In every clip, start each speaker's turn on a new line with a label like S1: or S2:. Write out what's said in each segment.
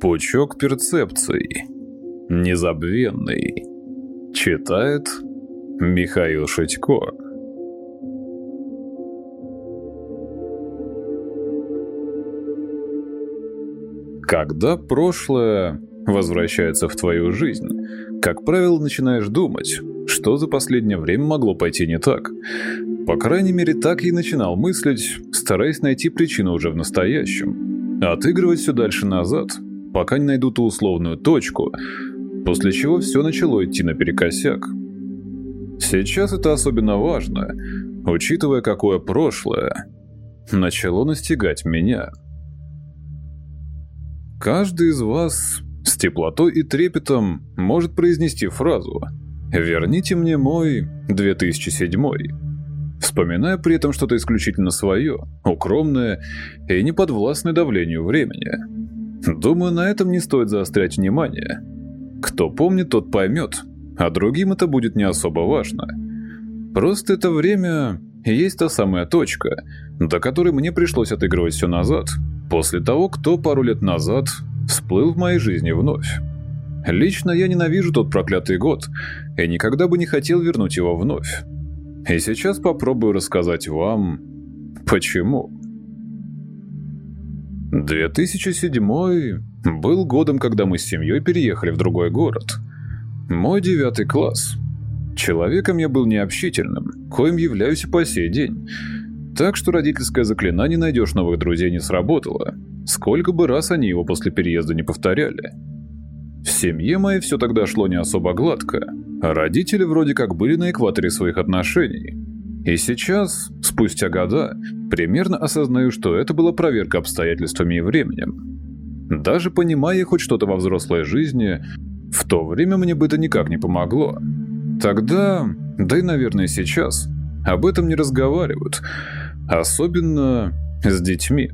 S1: Пучок перцепций. Незабвенный. Читает Михаил Шитько. Когда прошлое возвращается в твою жизнь, как правило, начинаешь думать, что за последнее время могло пойти не так. По крайней мере, так и начинал мыслить, стараясь найти причину уже в настоящем. Отыгрывать все дальше назад, пока не найду ту условную точку, после чего все начало идти наперекосяк. Сейчас это особенно важно, учитывая, какое прошлое начало настигать меня. Каждый из вас с теплотой и трепетом может произнести фразу «Верните мне мой 2007», вспоминая при этом что-то исключительно свое, укромное и не подвластное давлению времени. Думаю, на этом не стоит заострять внимание. Кто помнит, тот поймет, а другим это будет не особо важно. Просто это время есть та самая точка, до которой мне пришлось отыгрывать все назад, после того, кто пару лет назад всплыл в моей жизни вновь. Лично я ненавижу тот проклятый год и никогда бы не хотел вернуть его вновь. И сейчас попробую рассказать вам, почему. 2007 был годом, когда мы с семьей переехали в другой город. Мой девятый класс. Человеком я был необщительным, коим являюсь и по сей день. Так что родительское заклинание «найдешь новых друзей» не сработало, сколько бы раз они его после переезда не повторяли. В семье моей все тогда шло не особо гладко, а родители вроде как были на экваторе своих отношений. И сейчас, спустя года, примерно осознаю, что это была проверка обстоятельствами и временем. Даже понимая хоть что-то во взрослой жизни, в то время мне бы это никак не помогло. Тогда, да и, наверное, сейчас, об этом не разговаривают, особенно с детьми.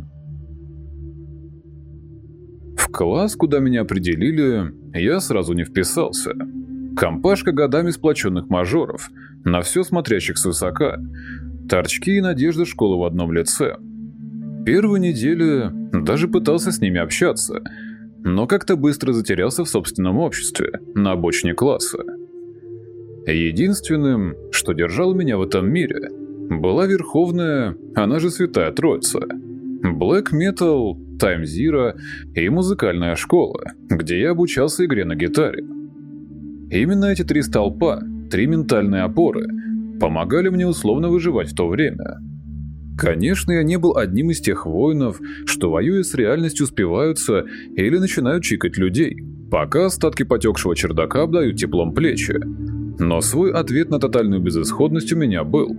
S1: В класс, куда меня определили, я сразу не вписался. Компашка годами сплоченных мажоров, на все смотрящих свысока, торчки и надежда школы в одном лице. Первую неделю даже пытался с ними общаться, но как-то быстро затерялся в собственном обществе, на обочине класса. Единственным, что держало меня в этом мире, была Верховная, она же Святая Троица. Black Metal, Time Zero и музыкальная школа, где я обучался игре на гитаре. Именно эти три столпа, три ментальные опоры, помогали мне условно выживать в то время. Конечно, я не был одним из тех воинов, что воюя с реальностью спиваются или начинают чикать людей, пока остатки потекшего чердака обдают теплом плечи. Но свой ответ на тотальную безысходность у меня был.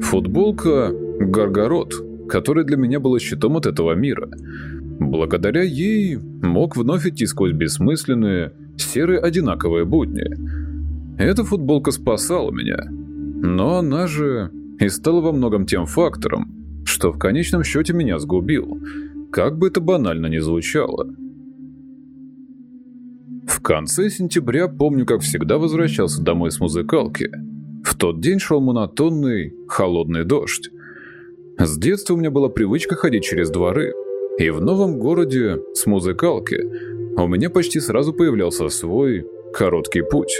S1: Футболка «Гаргород», которая для меня была щитом от этого мира. Благодаря ей мог вновь идти сквозь бессмысленные, серые одинаковые будни. Эта футболка спасала меня. Но она же и стала во многом тем фактором, что в конечном счете меня сгубил, как бы это банально ни звучало. В конце сентября помню, как всегда возвращался домой с музыкалки. В тот день шел монотонный, холодный дождь. С детства у меня была привычка ходить через дворы, и в новом городе с музыкалки у меня почти сразу появлялся свой короткий путь.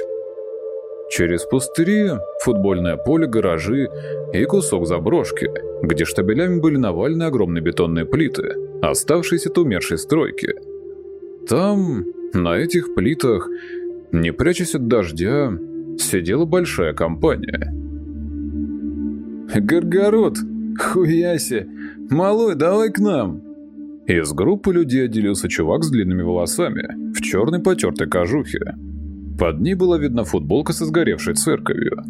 S1: Через пустыри, футбольное поле, гаражи и кусок заброшки, где штабелями были навалены огромные бетонные плиты, оставшиеся от умершей стройки. Там на этих плитах, не прячась от дождя, сидела большая компания.
S2: «Горгород! Хуяси! Малой, давай к нам!»
S1: Из группы людей отделился чувак с длинными волосами, в черной потертой кожухе. Под ней была видна футболка со сгоревшей церковью.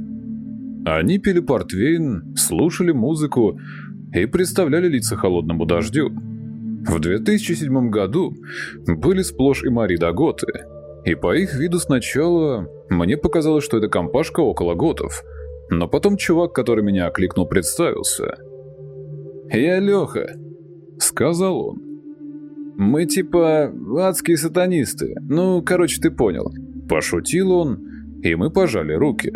S1: Они пили портвейн, слушали музыку и представляли лица холодному дождю. В 2007 году были сплошь и Мари Даготы, и по их виду сначала мне показалось, что это компашка около готов, но потом чувак, который меня окликнул, представился.
S2: «Я Леха», — сказал он. «Мы типа адские сатанисты, ну, короче, ты понял».
S1: Пошутил он, и мы пожали руки.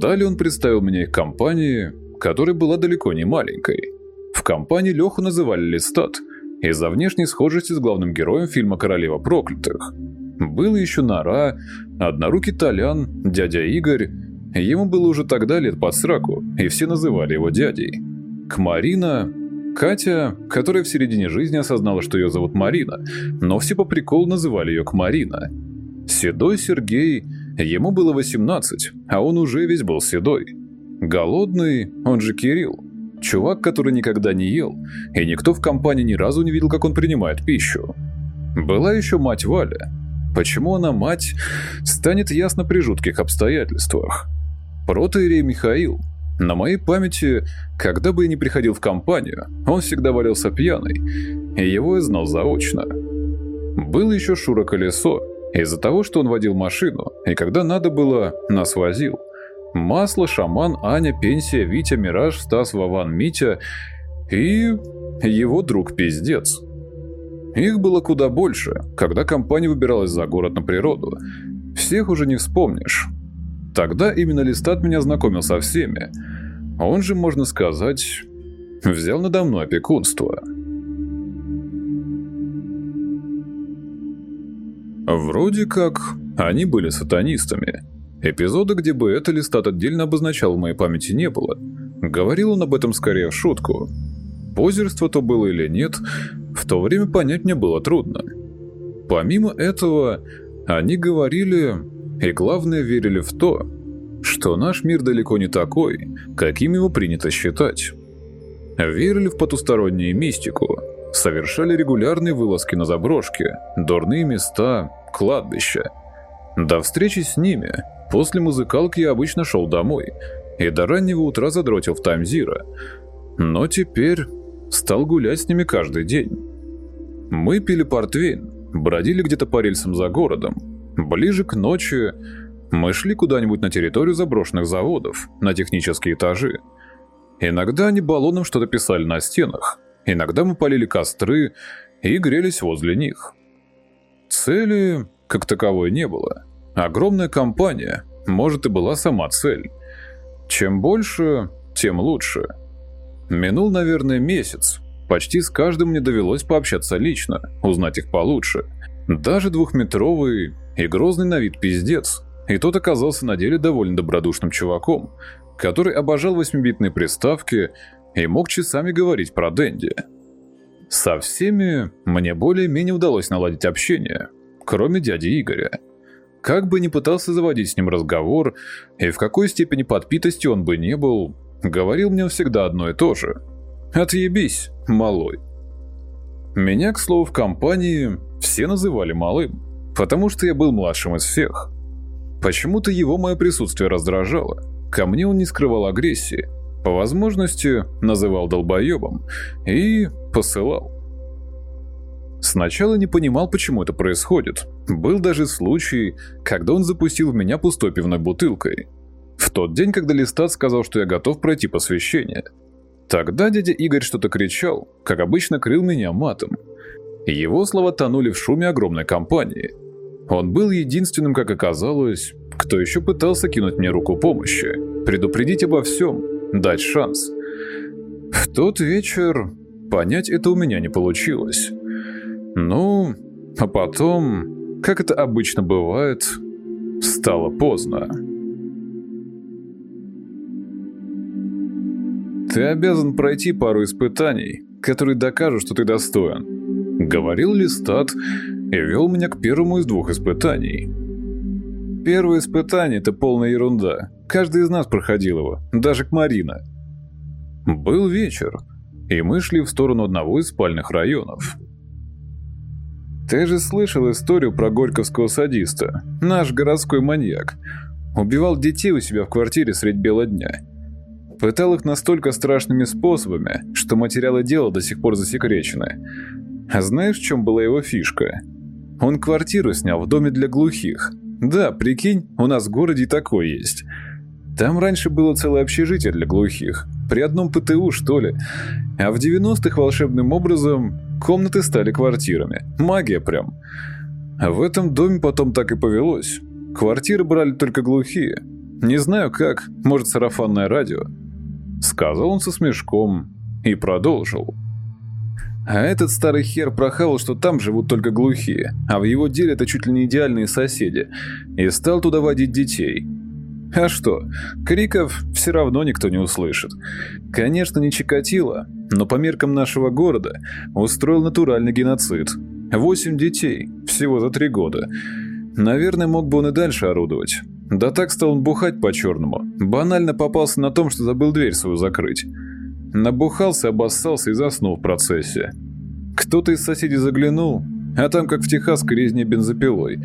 S1: Далее он представил меня их компании, которая была далеко не маленькой. В компании Леху называли Листат, из-за внешней схожести с главным героем фильма «Королева проклятых». Был еще Нора, однорукий Толян, дядя Игорь. Ему было уже тогда лет под сраку, и все называли его дядей. Кмарина, Катя, которая в середине жизни осознала, что ее зовут Марина, но все по приколу называли ее Кмарина. Седой Сергей, ему было 18, а он уже весь был седой. Голодный, он же Кирилл. Чувак, который никогда не ел, и никто в компании ни разу не видел, как он принимает пищу. Была еще мать Валя, Почему она мать, станет ясно при жутких обстоятельствах. Протоирей Михаил. На моей памяти, когда бы я ни приходил в компанию, он всегда валялся пьяный, и его я знал заочно. Был еще Шура Колесо, из-за того, что он водил машину, и когда надо было, нас возил. Масло, Шаман, Аня, Пенсия, Витя, Мираж, Стас, Вован, Митя и его друг Пиздец. Их было куда больше, когда компания выбиралась за город на природу. Всех уже не вспомнишь. Тогда именно Листат меня знакомил со всеми. Он же, можно сказать, взял надо мной опекунство. Вроде как они были сатанистами. Эпизода, где бы это Листат отдельно обозначал в моей памяти не было. Говорил он об этом скорее в шутку. Позерство то было или нет, в то время понять мне было трудно. Помимо этого, они говорили, и главное верили в то, что наш мир далеко не такой, каким его принято считать. Верили в потустороннюю мистику, совершали регулярные вылазки на заброшки, дурные места, кладбища. До встречи с ними, после музыкалки я обычно шел домой и до раннего утра задротил в Таймзира. Но теперь стал гулять с ними каждый день. Мы пили портвейн, бродили где-то по рельсам за городом. Ближе к ночи мы шли куда-нибудь на территорию заброшенных заводов, на технические этажи. Иногда они баллоном что-то писали на стенах, иногда мы полили костры и грелись возле них. Цели, как таковой, не было. Огромная компания, может и была сама цель. Чем больше, тем лучше. Минул, наверное, месяц, Почти с каждым мне довелось пообщаться лично, узнать их получше. Даже двухметровый и грозный на вид пиздец. И тот оказался на деле довольно добродушным чуваком, который обожал восьмибитные приставки и мог часами говорить про Дэнди. Со всеми мне более-менее удалось наладить общение, кроме дяди Игоря. Как бы ни пытался заводить с ним разговор, и в какой степени подпитости он бы не был, говорил мне всегда одно и то же. «Отъебись, малой». Меня, к слову, в компании все называли малым, потому что я был младшим из всех. Почему-то его мое присутствие раздражало. Ко мне он не скрывал агрессии, по возможности называл долбоебом и посылал. Сначала не понимал, почему это происходит. Был даже случай, когда он запустил в меня пустой пивной бутылкой. В тот день, когда Листат сказал, что я готов пройти посвящение – Тогда дядя Игорь что-то кричал, как обычно крыл меня матом. Его слова тонули в шуме огромной компании. Он был единственным, как оказалось, кто еще пытался кинуть мне руку помощи, предупредить обо всем, дать шанс. В тот вечер понять это у меня не получилось. Ну, а потом, как это обычно бывает, стало поздно. Ты обязан пройти пару испытаний, которые докажут, что ты достоин. Говорил Листат и вел меня к первому из двух испытаний. Первое испытание – это полная ерунда. Каждый из нас проходил его, даже к Марина. Был вечер, и мы шли в сторону одного из спальных районов. Ты же слышал историю про горьковского садиста, наш городской маньяк. Убивал детей у себя в квартире средь бела дня – Пытал их настолько страшными способами, что материалы дела до сих пор засекречены. А знаешь, в чем была его фишка? Он квартиру снял в доме для глухих. Да, прикинь, у нас в городе такой есть. Там раньше было целое общежитие для глухих. При одном ПТУ, что ли. А в 90-х волшебным образом комнаты стали квартирами. Магия прям. А в этом доме потом так и повелось. Квартиры брали только глухие. Не знаю как, может сарафанное радио. Сказал он со смешком и продолжил. А этот старый хер прохавал, что там живут только глухие, а в его деле это чуть ли не идеальные соседи, и стал туда водить детей. А что, криков все равно никто не услышит. Конечно, не Чикатило, но по меркам нашего города устроил натуральный геноцид. Восемь детей, всего за три года. Наверное, мог бы он и дальше орудовать. Да так стал он бухать по-черному. Банально попался на том, что забыл дверь свою закрыть. Набухался, обоссался и заснул в процессе. Кто-то из соседей заглянул, а там как в Техасской резне бензопилой.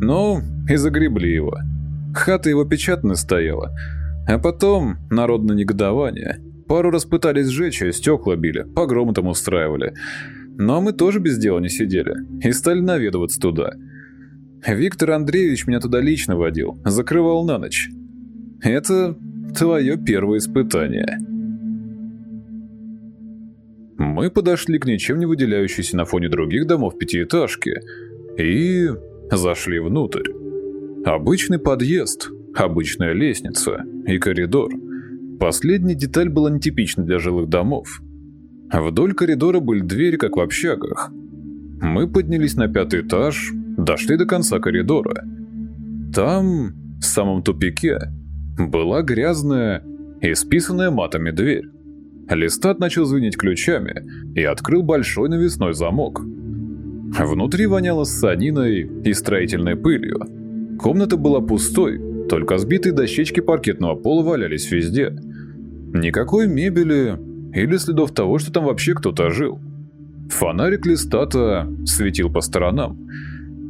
S1: Ну, и загребли его. Хата его печатная стояла. А потом народное негодование. Пару раз пытались сжечь, а стекла били, погромы там устраивали. Но мы тоже без дела не сидели и стали наведываться туда. Виктор Андреевич меня туда лично водил, закрывал на ночь. Это твое первое испытание. Мы подошли к ничем не выделяющейся на фоне других домов пятиэтажке и зашли внутрь. Обычный подъезд, обычная лестница и коридор. Последняя деталь была нетипична для жилых домов. Вдоль коридора были двери, как в общагах. Мы поднялись на пятый этаж, дошли до конца коридора. Там, в самом тупике, была грязная и списанная матами дверь. Листат начал звенеть ключами и открыл большой навесной замок. Внутри воняло ссаниной и строительной пылью. Комната была пустой, только сбитые дощечки паркетного пола валялись везде. Никакой мебели или следов того, что там вообще кто-то жил. Фонарик листата светил по сторонам.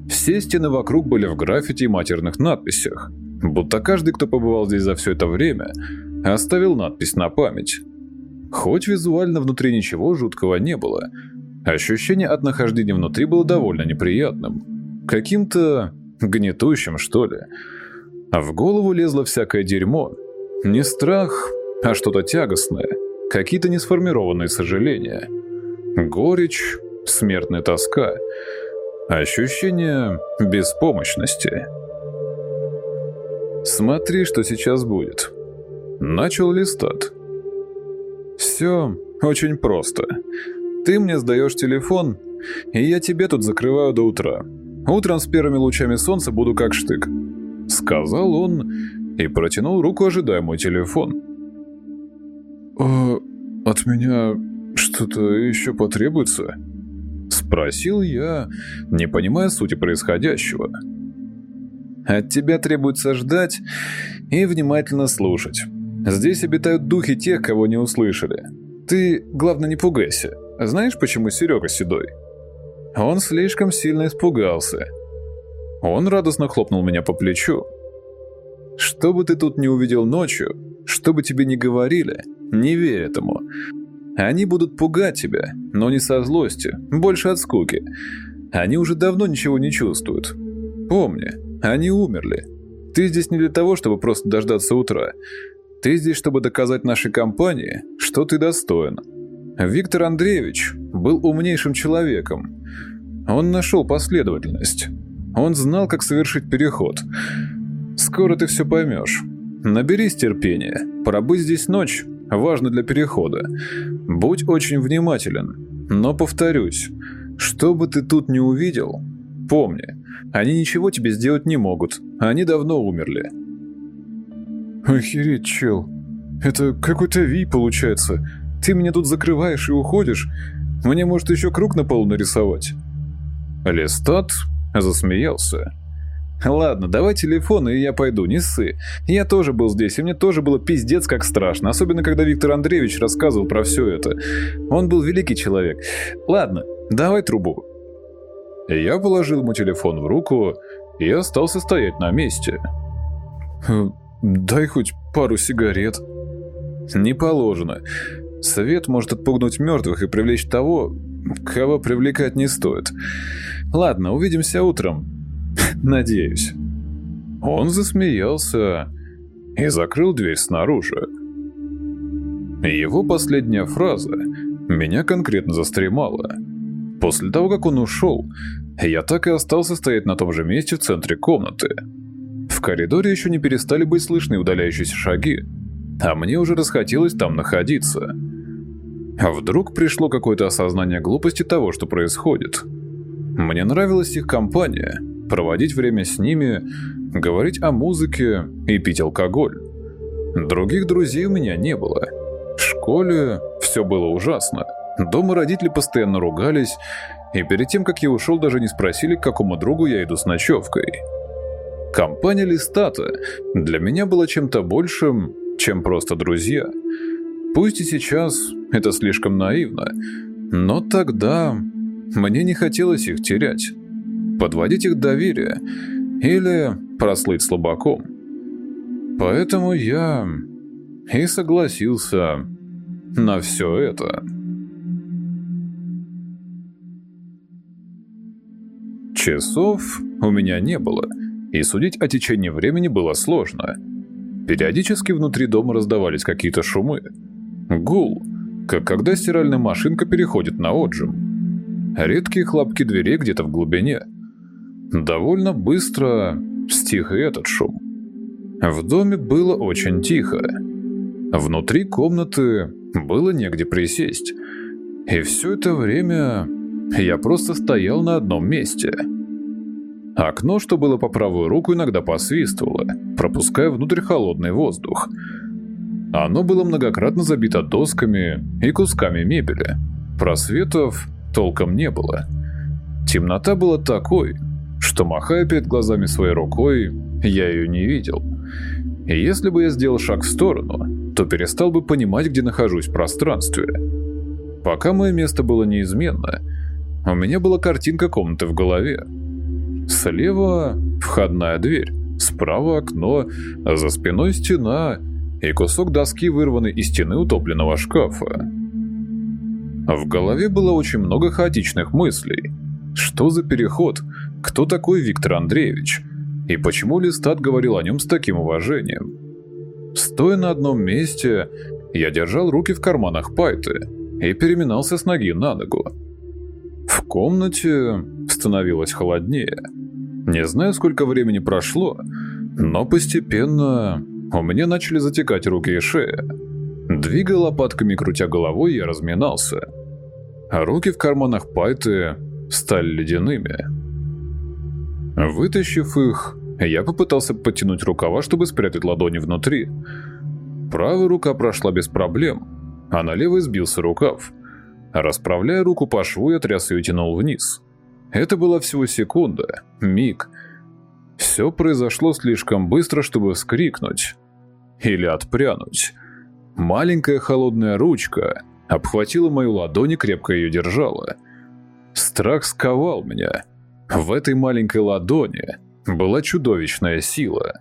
S1: Все стены вокруг были в граффити и матерных надписях, будто каждый, кто побывал здесь за все это время, оставил надпись на память. Хоть визуально внутри ничего жуткого не было, ощущение от нахождения внутри было довольно неприятным. Каким-то гнетущим, что ли. А в голову лезло всякое дерьмо. Не страх, а что-то тягостное, какие-то несформированные сожаления. Горечь, смертная тоска, ощущение беспомощности. «Смотри, что сейчас будет». Начал листат. «Все очень просто. Ты мне сдаешь телефон, и я тебе тут закрываю до утра. Утром с первыми лучами солнца буду как штык», — сказал он и протянул руку, ожидая мой телефон. «А от меня что-то еще потребуется?» — спросил я, не понимая сути происходящего. «От тебя требуется ждать и внимательно слушать. Здесь обитают духи тех, кого не услышали. Ты, главное, не пугайся. Знаешь, почему Серега седой?» Он слишком сильно испугался. Он радостно хлопнул меня по плечу. «Что бы ты тут не увидел ночью, что бы тебе ни говорили, не верь этому. Они будут пугать тебя, но не со злости, больше от скуки. Они уже давно ничего не чувствуют. Помни, они умерли. Ты здесь не для того, чтобы просто дождаться утра. Ты здесь, чтобы доказать нашей компании, что ты достоин. Виктор Андреевич был умнейшим человеком. Он нашел последовательность. Он знал, как совершить переход. Скоро ты все поймешь. Наберись терпения. Пробыть здесь ночь важно для перехода. Будь очень внимателен. Но повторюсь, что бы ты тут не увидел, помни, они ничего тебе сделать не могут. Они давно умерли. Охереть, чел. Это какой-то ви получается. Ты меня тут закрываешь и уходишь. Мне, может, еще круг на полу нарисовать?» Листат засмеялся. «Ладно, давай телефон, и я пойду, не ссы. Я тоже был здесь, и мне тоже было пиздец как страшно, особенно когда Виктор Андреевич рассказывал про все это. Он был великий человек. Ладно, давай трубу». Я положил ему телефон в руку и остался стоять на месте. «Дай хоть пару сигарет». «Не положено. Свет может отпугнуть мертвых и привлечь того, кого привлекать не стоит. Ладно, увидимся утром. Надеюсь». Он засмеялся и закрыл дверь снаружи. Его последняя фраза меня конкретно застремала. После того, как он ушел, я так и остался стоять на том же месте в центре комнаты. В коридоре еще не перестали быть слышны удаляющиеся шаги, а мне уже расхотелось там находиться. А вдруг пришло какое-то осознание глупости того, что происходит. Мне нравилась их компания, проводить время с ними, говорить о музыке и пить алкоголь. Других друзей у меня не было. В школе все было ужасно. Дома родители постоянно ругались, и перед тем, как я ушел, даже не спросили, к какому другу я иду с ночевкой. Компания Листата для меня была чем-то большим, чем просто друзья. Пусть и сейчас это слишком наивно, но тогда мне не хотелось их терять. Подводить их доверие или прослыть слабаком. Поэтому я и согласился на все это. Часов у меня не было, и судить о течении времени было сложно. Периодически внутри дома раздавались какие-то шумы. Гул, как когда стиральная машинка переходит на отжим. Редкие хлопки дверей где-то в глубине. Довольно быстро стих и этот шум. В доме было очень тихо. Внутри комнаты было негде присесть. И все это время я просто стоял на одном месте. Окно, что было по правую руку, иногда посвистывало, пропуская внутрь холодный воздух. Оно было многократно забито досками и кусками мебели. Просветов толком не было. Темнота была такой, что, махая перед глазами своей рукой, я ее не видел. И если бы я сделал шаг в сторону, то перестал бы понимать, где нахожусь в пространстве. Пока мое место было неизменно, у меня была картинка комнаты в голове. Слева входная дверь, справа окно, а за спиной стена и кусок доски, вырванный из стены утопленного шкафа. В голове было очень много хаотичных мыслей. Что за переход? Кто такой Виктор Андреевич? И почему Листат говорил о нем с таким уважением? Стоя на одном месте, я держал руки в карманах пайты и переминался с ноги на ногу. В комнате становилось холоднее. Не знаю, сколько времени прошло, но постепенно у меня начали затекать руки и шея. Двигая лопатками, крутя головой, я разминался. А руки в карманах пайты стали ледяными. Вытащив их, я попытался подтянуть рукава, чтобы спрятать ладони внутри. Правая рука прошла без проблем, а на левой сбился рукав. Расправляя руку по шву, я тряс ее и тянул вниз. Это была всего секунда, миг. Все произошло слишком быстро, чтобы вскрикнуть. Или отпрянуть. Маленькая холодная ручка обхватила мою ладонь и крепко ее держала. Страх сковал меня. В этой маленькой ладони была чудовищная сила.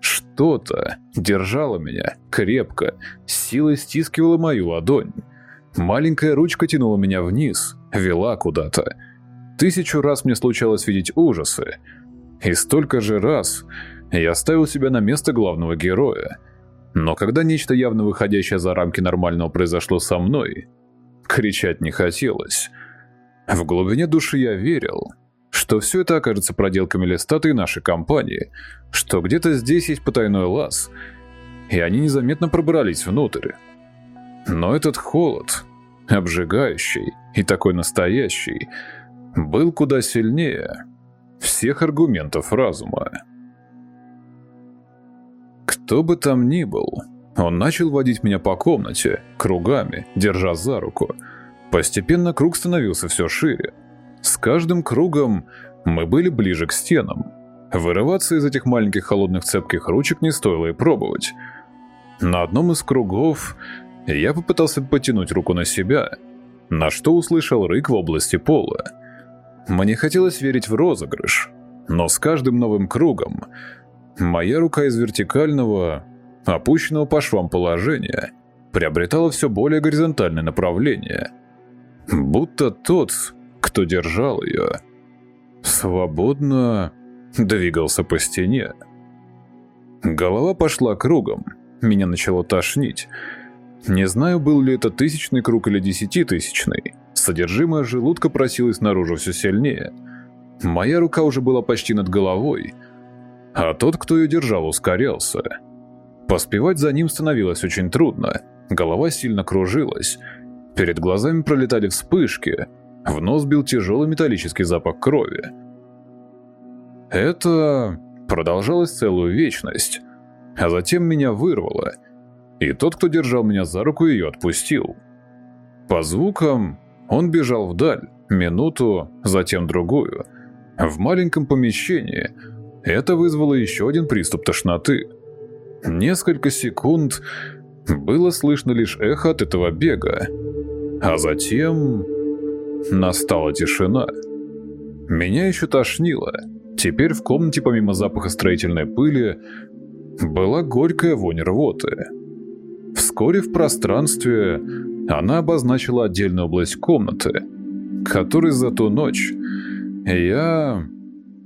S1: Что-то держало меня крепко, силой стискивало мою ладонь. Маленькая ручка тянула меня вниз, вела куда-то. Тысячу раз мне случалось видеть ужасы. И столько же раз я ставил себя на место главного героя. Но когда нечто явно выходящее за рамки нормального произошло со мной, кричать не хотелось. В глубине души я верил, что все это окажется проделками Лестата и нашей компании, что где-то здесь есть потайной лаз, и они незаметно пробрались внутрь. Но этот холод, обжигающий и такой настоящий, был куда сильнее всех аргументов разума. Кто бы там ни был, он начал водить меня по комнате, кругами, держа за руку. Постепенно круг становился все шире. С каждым кругом мы были ближе к стенам. Вырываться из этих маленьких холодных цепких ручек не стоило и пробовать. На одном из кругов я попытался потянуть руку на себя, на что услышал рык в области пола. Мне хотелось верить в розыгрыш, но с каждым новым кругом моя рука из вертикального, опущенного по швам положения, приобретала все более горизонтальное направление. Будто тот, кто держал ее, свободно двигался по стене. Голова пошла кругом, меня начало тошнить, не знаю, был ли это тысячный круг или десятитысячный. Содержимое желудка просилось наружу все сильнее. Моя рука уже была почти над головой, а тот, кто ее держал, ускорялся. Поспевать за ним становилось очень трудно, голова сильно кружилась. Перед глазами пролетали вспышки, в нос бил тяжелый металлический запах крови. Это продолжалось целую вечность, а затем меня вырвало, и тот, кто держал меня за руку, ее отпустил. По звукам он бежал вдаль, минуту, затем другую. В маленьком помещении это вызвало еще один приступ тошноты. Несколько секунд было слышно лишь эхо от этого бега, а затем настала тишина. Меня еще тошнило. Теперь в комнате помимо запаха строительной пыли была горькая вонь рвоты. Вскоре в пространстве она обозначила отдельную область комнаты, которой за ту ночь я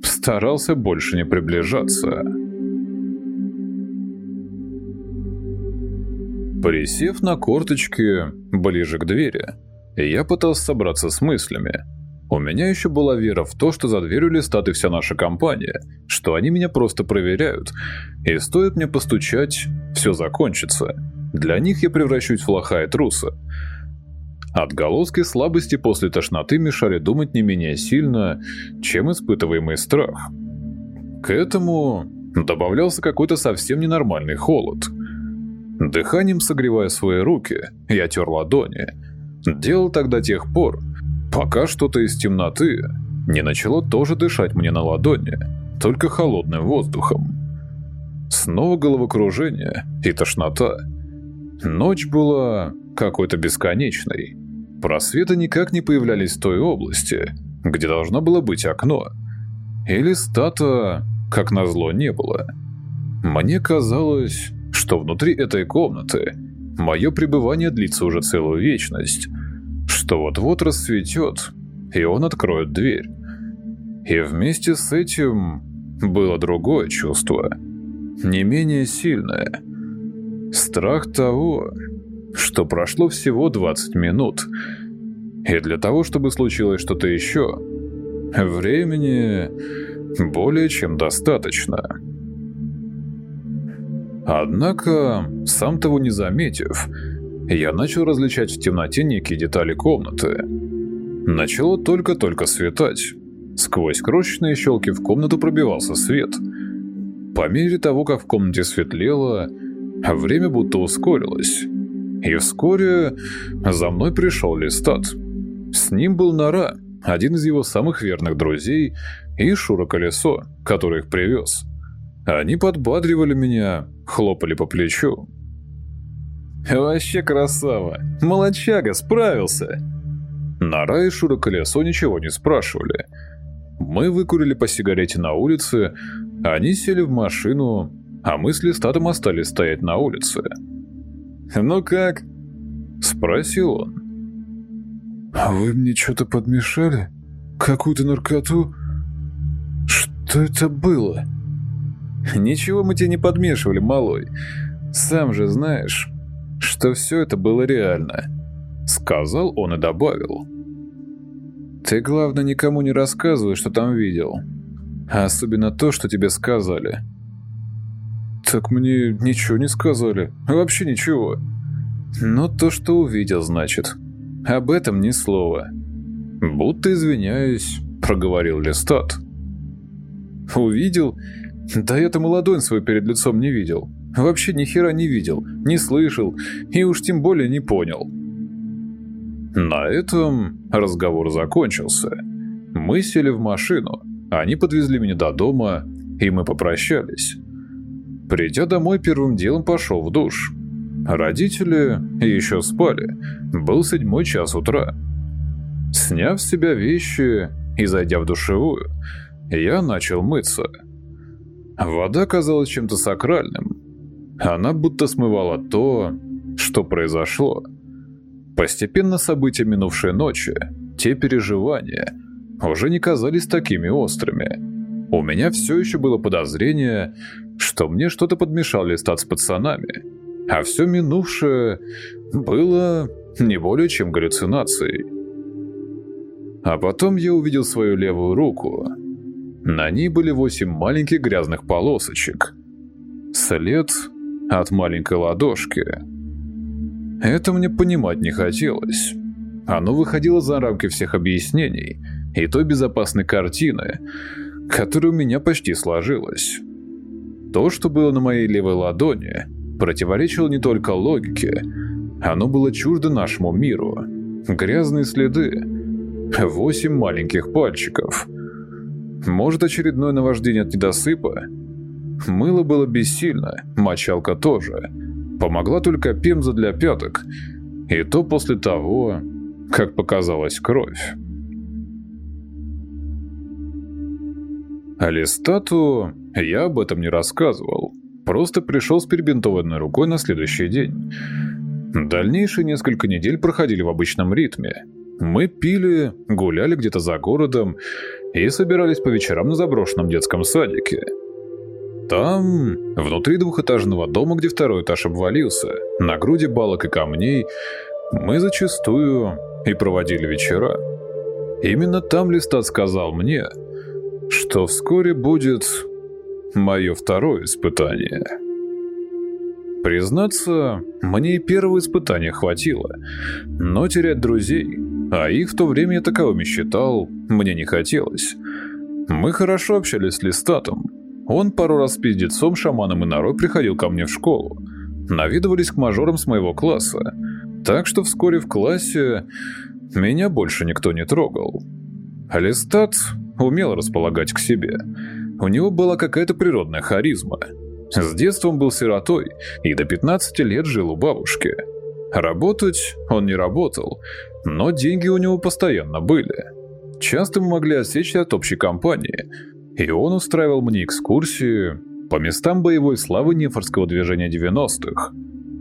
S1: старался больше не приближаться. Присев на корточки ближе к двери, я пытался собраться с мыслями. У меня еще была вера в то, что за дверью листат и вся наша компания, что они меня просто проверяют, и стоит мне постучать, все закончится. Для них я превращусь в лоха и труса. Отголоски слабости после тошноты мешали думать не менее сильно, чем испытываемый страх. К этому добавлялся какой-то совсем ненормальный холод – Дыханием согревая свои руки, я тер ладони. Делал так до тех пор, пока что-то из темноты не начало тоже дышать мне на ладони, только холодным воздухом. Снова головокружение и тошнота. Ночь была какой-то бесконечной. Просветы никак не появлялись в той области, где должно было быть окно. Или стата, как назло, не было. Мне казалось, что внутри этой комнаты мое пребывание длится уже целую вечность, что вот-вот расцветет, и он откроет дверь. И вместе с этим было другое чувство, не менее сильное. Страх того, что прошло всего 20 минут, и для того, чтобы случилось что-то еще, времени более чем достаточно. Однако, сам того не заметив, я начал различать в темноте некие детали комнаты. Начало только-только светать. Сквозь крошечные щелки в комнату пробивался свет. По мере того, как в комнате светлело, время будто ускорилось. И вскоре за мной пришел Листат. С ним был Нора, один из его самых верных друзей, и Шура Колесо, который их привез. Они подбадривали меня, хлопали по плечу. «Вообще красава! Молодчага, справился!» Нара и Шура Колесо ничего не спрашивали. Мы выкурили по сигарете на улице, они сели в машину, а мы с Листатом остались стоять на улице. «Ну как?» – спросил он.
S2: «А вы мне что-то подмешали? Какую-то наркоту? Что это было?»
S1: Ничего мы тебе не подмешивали, малой. Сам же знаешь, что все это было реально. Сказал он и добавил. Ты, главное, никому не рассказывай, что там видел. А особенно то, что тебе сказали.
S2: Так мне ничего не сказали. Вообще ничего.
S1: Ну, то, что увидел, значит. Об этом ни слова. Будто извиняюсь, проговорил Листат. Увидел да я-то ладонь свою перед лицом не видел. Вообще ни хера не видел, не слышал и уж тем более не понял. На этом разговор закончился. Мы сели в машину, они подвезли меня до дома, и мы попрощались. Придя домой, первым делом пошел в душ. Родители еще спали, был седьмой час утра. Сняв с себя вещи и зайдя в душевую, я начал мыться – Вода казалась чем-то сакральным. Она будто смывала то, что произошло. Постепенно события минувшей ночи, те переживания, уже не казались такими острыми. У меня все еще было подозрение, что мне что-то подмешал листать с пацанами, а все минувшее было не более чем галлюцинацией. А потом я увидел свою левую руку — на ней были восемь маленьких грязных полосочек. След от маленькой ладошки. Это мне понимать не хотелось. оно выходило за рамки всех объяснений и той безопасной картины, которая у меня почти сложилась. То, что было на моей левой ладони, противоречило не только логике, оно было чуждо нашему миру. Грязные следы, восемь маленьких пальчиков. Может, очередное наваждение от недосыпа? Мыло было бессильно, мочалка тоже. Помогла только пемза для пяток, и то после того, как показалась кровь. Алистату я об этом не рассказывал, просто пришел с перебинтованной рукой на следующий день. Дальнейшие несколько недель проходили в обычном ритме. Мы пили, гуляли где-то за городом и собирались по вечерам на заброшенном детском садике. Там, внутри двухэтажного дома, где второй этаж обвалился, на груди балок и камней, мы зачастую и проводили вечера. Именно там Листат сказал мне, что вскоре будет мое второе испытание. Признаться, мне и первого испытания хватило, но терять друзей, а их в то время я таковыми считал, мне не хотелось. Мы хорошо общались с Листатом. Он пару раз с пиздецом, шаманом и нарой приходил ко мне в школу. Навидывались к мажорам с моего класса. Так что вскоре в классе меня больше никто не трогал. Листат умел располагать к себе. У него была какая-то природная харизма. С детства он был сиротой и до 15 лет жил у бабушки. Работать он не работал, но деньги у него постоянно были. Часто мы могли осечься от общей компании, и он устраивал мне экскурсии по местам боевой славы нефорского движения 90-х.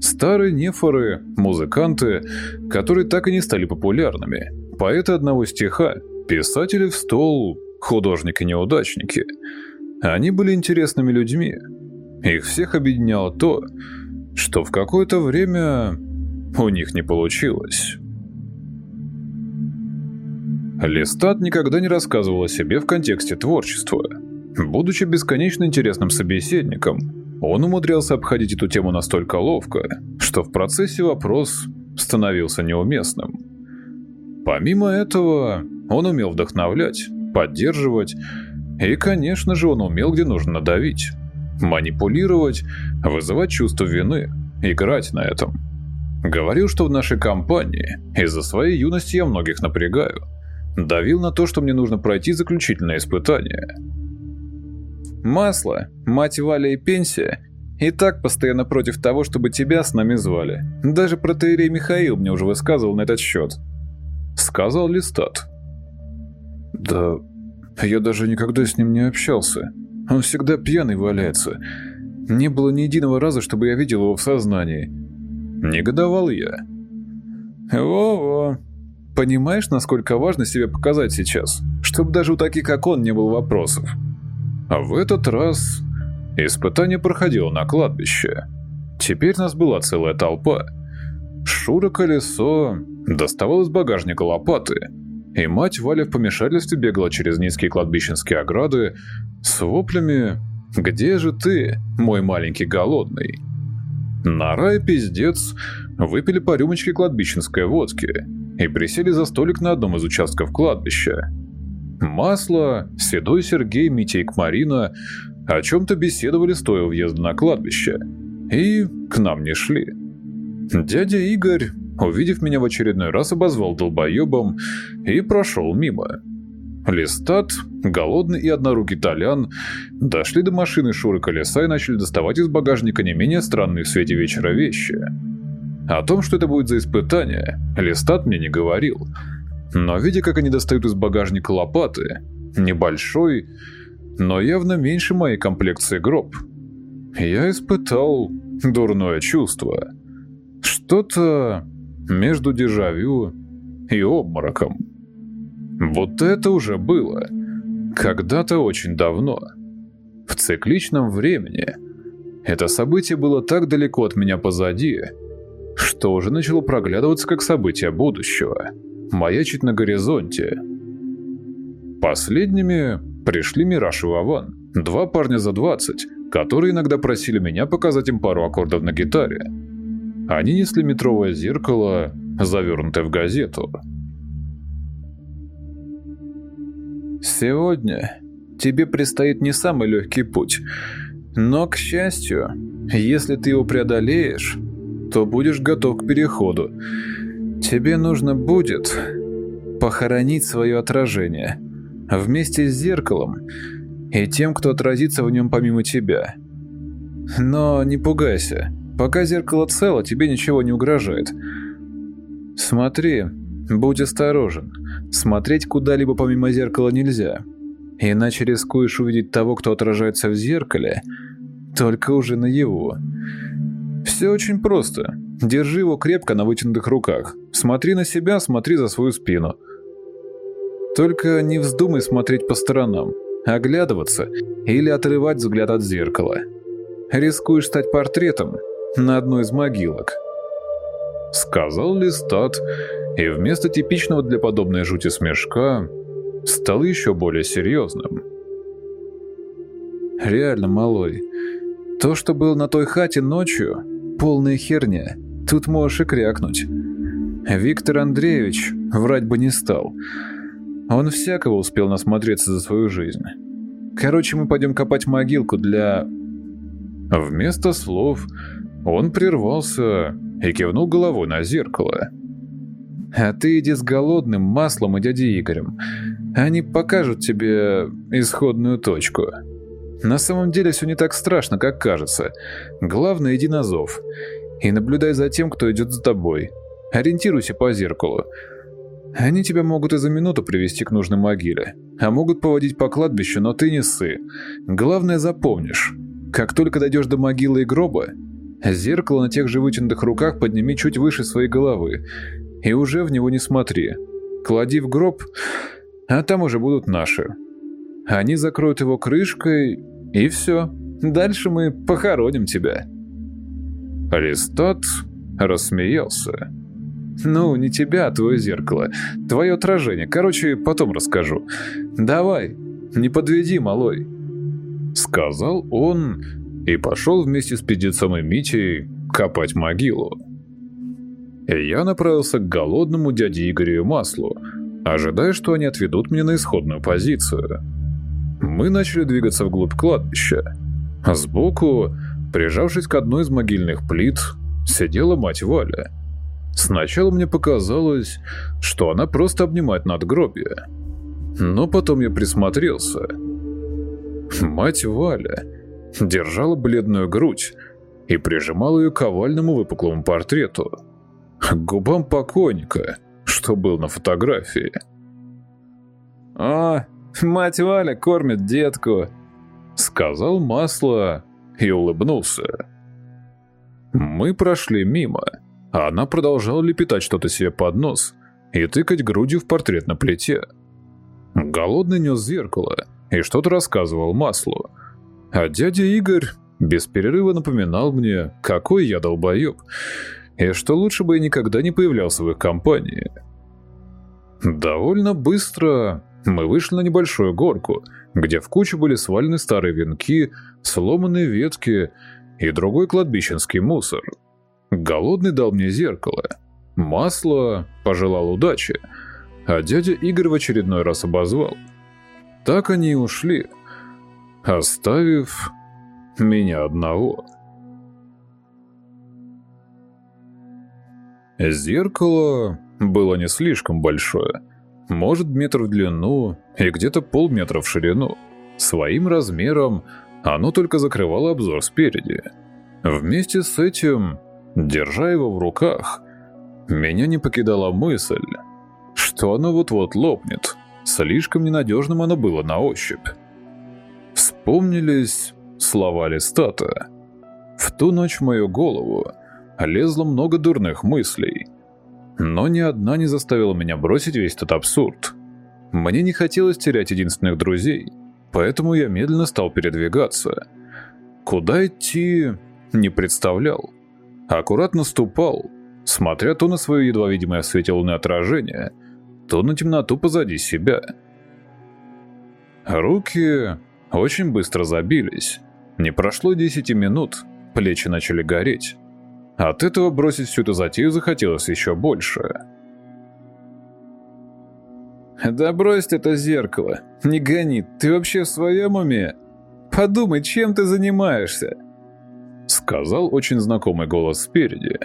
S1: Старые нефоры, музыканты, которые так и не стали популярными, поэты одного стиха, писатели в стол, художники-неудачники. Они были интересными людьми. Их всех объединяло то, что в какое-то время у них не получилось. Листат никогда не рассказывал о себе в контексте творчества. Будучи бесконечно интересным собеседником, он умудрялся обходить эту тему настолько ловко, что в процессе вопрос становился неуместным. Помимо этого, он умел вдохновлять, поддерживать, и, конечно же, он умел, где нужно надавить, манипулировать, вызывать чувство вины, играть на этом. Говорил, что в нашей компании из-за своей юности я многих напрягаю – Давил на то, что мне нужно пройти заключительное испытание. Масло, мать Валя и пенсия и так постоянно против того, чтобы тебя с нами звали. Даже протеерей Михаил мне уже высказывал на этот счет. Сказал Листат. Да, я даже никогда с ним не общался. Он всегда пьяный валяется. Не было ни единого раза, чтобы я видел его в сознании. Негодовал я. Во-во, Понимаешь, насколько важно себя показать сейчас, чтобы даже у таких, как он, не было вопросов? А в этот раз испытание проходило на кладбище. Теперь нас была целая толпа. Шура-колесо доставал из багажника лопаты, и мать Валя в помешательстве бегала через низкие кладбищенские ограды с воплями «Где же ты, мой маленький голодный?» Нора и пиздец выпили по рюмочке кладбищенской водки – и присели за столик на одном из участков кладбища. Масло, Седой Сергей, Митейк Марина о чем-то беседовали, стоя у въезда на кладбище, и к нам не шли. Дядя Игорь, увидев меня в очередной раз, обозвал долбоебом и прошел мимо. Листат, голодный и однорукий Толян дошли до машины Шуры Колеса и начали доставать из багажника не менее странные в свете вечера вещи – о том, что это будет за испытание, Листат мне не говорил. Но видя, как они достают из багажника лопаты, небольшой, но явно меньше моей комплекции гроб, я испытал дурное чувство. Что-то между дежавю и обмороком. Вот это уже было. Когда-то очень давно. В цикличном времени. Это событие было так далеко от меня позади, что уже начало проглядываться как событие будущего, маячить на горизонте. Последними пришли Мираж и Вован, два парня за 20, которые иногда просили меня показать им пару аккордов на гитаре. А они несли метровое зеркало, завернутое в газету.
S2: «Сегодня тебе предстоит не самый легкий путь, но, к счастью, если ты его преодолеешь, то будешь готов к переходу. Тебе нужно будет похоронить свое отражение вместе с зеркалом и тем, кто отразится в нем помимо тебя. Но не пугайся, пока зеркало цело, тебе ничего не угрожает. Смотри, будь осторожен, смотреть куда-либо помимо зеркала нельзя, иначе рискуешь увидеть того, кто отражается в зеркале, только уже наяву. Все очень просто. Держи его крепко на вытянутых руках. Смотри на себя, смотри за свою спину. Только не вздумай смотреть по сторонам, оглядываться или отрывать взгляд от зеркала. Рискуешь стать портретом на одной из могилок. Сказал Листат, и вместо типичного для подобной жути смешка стал еще более серьезным. Реально, малой, то, что было на той хате ночью, полная херня. Тут можешь и крякнуть. Виктор Андреевич врать бы не стал. Он всякого успел насмотреться за свою жизнь. Короче, мы пойдем копать могилку для... Вместо слов он прервался и кивнул головой на зеркало. «А ты иди с голодным маслом и дядей Игорем. Они покажут тебе исходную точку». На самом деле все не так страшно, как кажется. Главное, иди на зов. И наблюдай за тем, кто идет за тобой. Ориентируйся по зеркалу. Они тебя могут и за минуту привести к нужной могиле, а могут поводить по кладбищу, но ты не ссы. Главное запомнишь. Как только дойдешь до могилы и гроба, зеркало на тех же вытянутых руках подними чуть выше своей головы, и уже в него не смотри. Клади в гроб, а там уже будут наши. Они закроют его крышкой, и все. Дальше мы похороним тебя».
S1: Аристот рассмеялся.
S2: «Ну, не тебя, а твое зеркало. Твое отражение. Короче, потом расскажу. Давай, не подведи, малой».
S1: Сказал он и пошел вместе с педицом и Митей копать могилу. Я направился к голодному дяде Игорю Маслу, ожидая, что они отведут меня на исходную позицию. Мы начали двигаться вглубь кладбища. Сбоку, прижавшись к одной из могильных плит, сидела мать Валя. Сначала мне показалось, что она просто обнимает надгробие. Но потом я присмотрелся. Мать Валя держала бледную грудь и прижимала ее к овальному выпуклому портрету. К губам покойника, что был на фотографии.
S2: «А, «Мать Валя кормит детку», —
S1: сказал Масло и улыбнулся. Мы прошли мимо, а она продолжала лепетать что-то себе под нос и тыкать грудью в портрет на плите. Голодный нес зеркало и что-то рассказывал Маслу, а дядя Игорь без перерыва напоминал мне, какой я долбоеб, и что лучше бы я никогда не появлялся в их компании. Довольно быстро мы вышли на небольшую горку, где в кучу были свалены старые венки, сломанные ветки и другой кладбищенский мусор. Голодный дал мне зеркало. Масло пожелал удачи, а дядя Игорь в очередной раз обозвал. Так они и ушли, оставив меня одного. Зеркало было не слишком большое, может метр в длину и где-то полметра в ширину. Своим размером оно только закрывало обзор спереди. Вместе с этим, держа его в руках, меня не покидала мысль, что оно вот-вот лопнет. Слишком ненадежным оно было на ощупь. Вспомнились слова Листата. В ту ночь в мою голову лезло много дурных мыслей – но ни одна не заставила меня бросить весь этот абсурд. Мне не хотелось терять единственных друзей, поэтому я медленно стал передвигаться. Куда идти, не представлял. Аккуратно ступал, смотря то на свое едва видимое в свете луны отражение, то на темноту позади себя. Руки очень быстро забились. Не прошло десяти минут, плечи начали гореть. От этого бросить всю эту затею захотелось еще больше.
S2: Да брось это зеркало. Не гони, ты вообще в своем уме? Подумай, чем ты занимаешься?»
S1: Сказал очень знакомый голос спереди.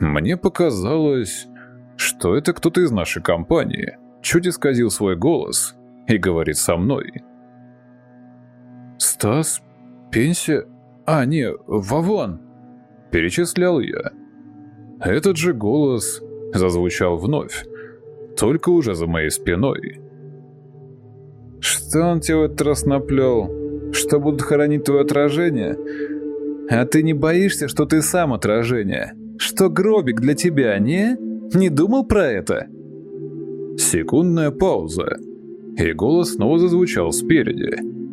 S1: Мне показалось, что это кто-то из нашей компании чуть исказил свой голос и говорит со мной.
S2: «Стас? Пенсия? А, не, Вован!»
S1: Перечислял я. Этот же голос зазвучал вновь, только уже за моей спиной.
S2: «Что он тебе в этот раз наплел? Что будут хоронить твое отражение? А ты не боишься, что ты сам отражение? Что гробик для тебя, не? Не думал про это?»
S1: Секундная пауза, и голос снова зазвучал спереди.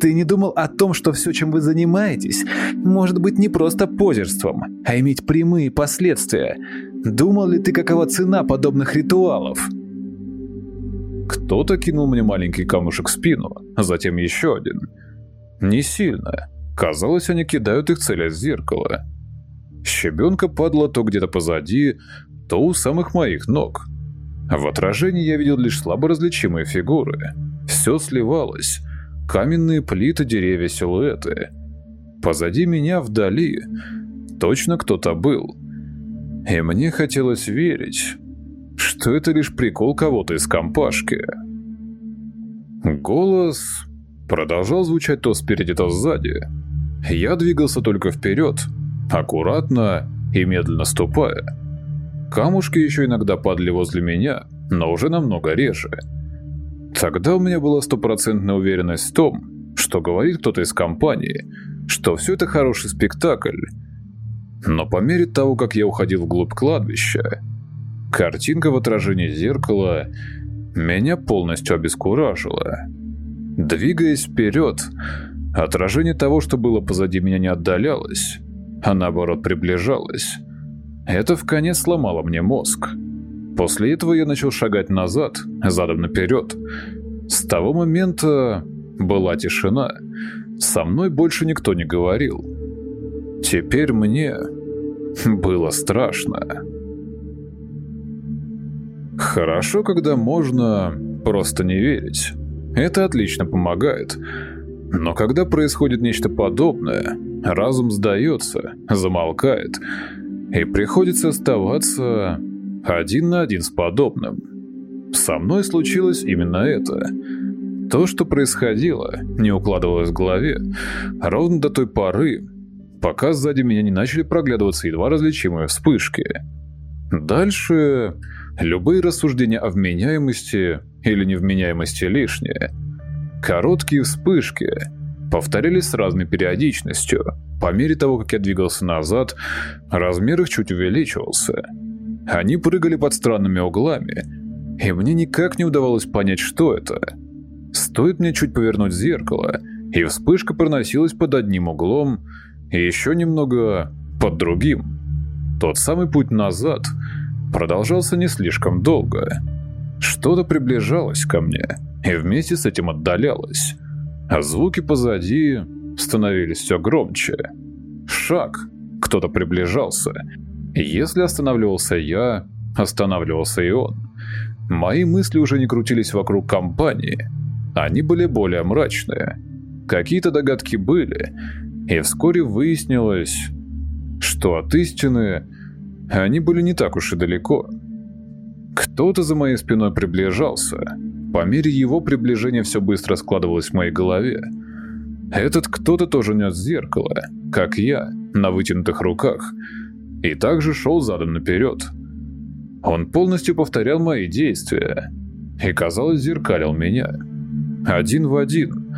S2: «Ты не думал о том, что все, чем вы занимаетесь, может быть не просто позерством, а иметь прямые последствия? Думал ли ты, какова цена подобных ритуалов?»
S1: Кто-то кинул мне маленький камушек в спину, затем еще один. Не сильно. Казалось, они кидают их целя с зеркала. Щебенка падала то где-то позади, то у самых моих ног. В отражении я видел лишь слабо различимые фигуры. Все сливалось. Каменные плиты, деревья, силуэты. Позади меня вдали точно кто-то был. И мне хотелось верить, что это лишь прикол кого-то из компашки. Голос продолжал звучать то спереди, то сзади. Я двигался только вперед, аккуратно и медленно ступая. Камушки еще иногда падали возле меня, но уже намного реже. Тогда у меня была стопроцентная уверенность в том, что говорит кто-то из компании, что все это хороший спектакль. Но по мере того, как я уходил вглубь кладбища, картинка в отражении зеркала меня полностью обескуражила. Двигаясь вперед, отражение того, что было позади меня, не отдалялось, а наоборот приближалось. Это в конец сломало мне мозг. После этого я начал шагать назад, задом наперед. С того момента была тишина. Со мной больше никто не говорил. Теперь мне было страшно. Хорошо, когда можно просто не верить. Это отлично помогает. Но когда происходит нечто подобное, разум сдается, замолкает, и приходится оставаться один на один с подобным. Со мной случилось именно это. То, что происходило, не укладывалось в голове, ровно до той поры, пока сзади меня не начали проглядываться едва различимые вспышки. Дальше любые рассуждения о вменяемости или невменяемости лишние. Короткие вспышки повторялись с разной периодичностью. По мере того, как я двигался назад, размер их чуть увеличивался. Они прыгали под странными углами, и мне никак не удавалось понять, что это. Стоит мне чуть повернуть зеркало, и вспышка проносилась под одним углом, и еще немного под другим. Тот самый путь назад продолжался не слишком долго. Что-то приближалось ко мне, и вместе с этим отдалялось, а звуки позади становились все громче. Шаг, кто-то приближался. Если останавливался я, останавливался и он. Мои мысли уже не крутились вокруг компании. Они были более мрачные. Какие-то догадки были, и вскоре выяснилось, что от истины они были не так уж и далеко. Кто-то за моей спиной приближался. По мере его приближения все быстро складывалось в моей голове. Этот кто-то тоже нес зеркало, как я, на вытянутых руках, и также шел задом наперед. Он полностью повторял мои действия и, казалось, зеркалил меня. Один в один.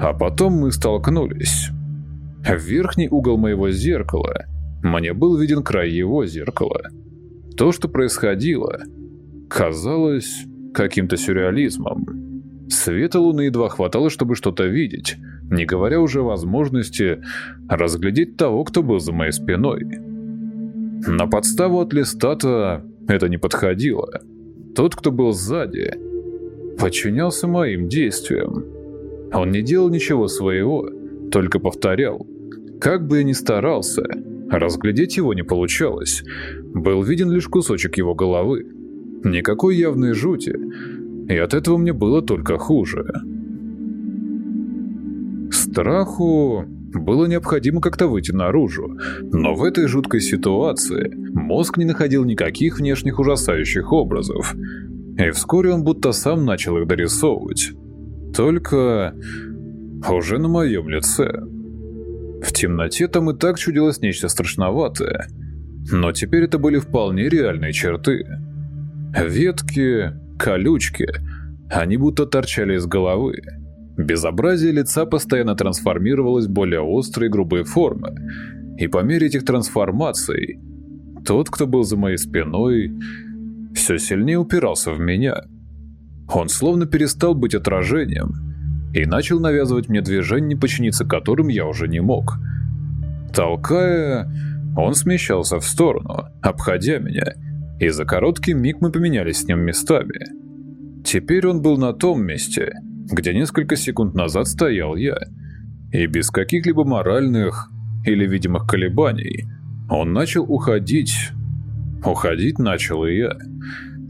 S1: А потом мы столкнулись. В верхний угол моего зеркала мне был виден край его зеркала. То, что происходило, казалось каким-то сюрреализмом. Света луны едва хватало, чтобы что-то видеть, не говоря уже о возможности разглядеть того, кто был за моей спиной. На подставу от листата это не подходило. Тот, кто был сзади, подчинялся моим действиям. Он не делал ничего своего, только повторял. Как бы я ни старался, разглядеть его не получалось. Был виден лишь кусочек его головы. Никакой явной жути, и от этого мне было только хуже. Страху было необходимо как-то выйти наружу, но в этой жуткой ситуации мозг не находил никаких внешних ужасающих образов, и вскоре он будто сам начал их дорисовывать. Только уже на моем лице. В темноте там и так чудилось нечто страшноватое, но теперь это были вполне реальные черты. Ветки, колючки, они будто торчали из головы. Безобразие лица постоянно трансформировалось в более острые грубые формы, и по мере этих трансформаций тот, кто был за моей спиной, все сильнее упирался в меня. Он словно перестал быть отражением и начал навязывать мне движения, подчиниться которым я уже не мог. Толкая, он смещался в сторону, обходя меня, и за короткий миг мы поменялись с ним местами. Теперь он был на том месте, где несколько секунд назад стоял я, и без каких-либо моральных или видимых колебаний он начал уходить. Уходить начал и я.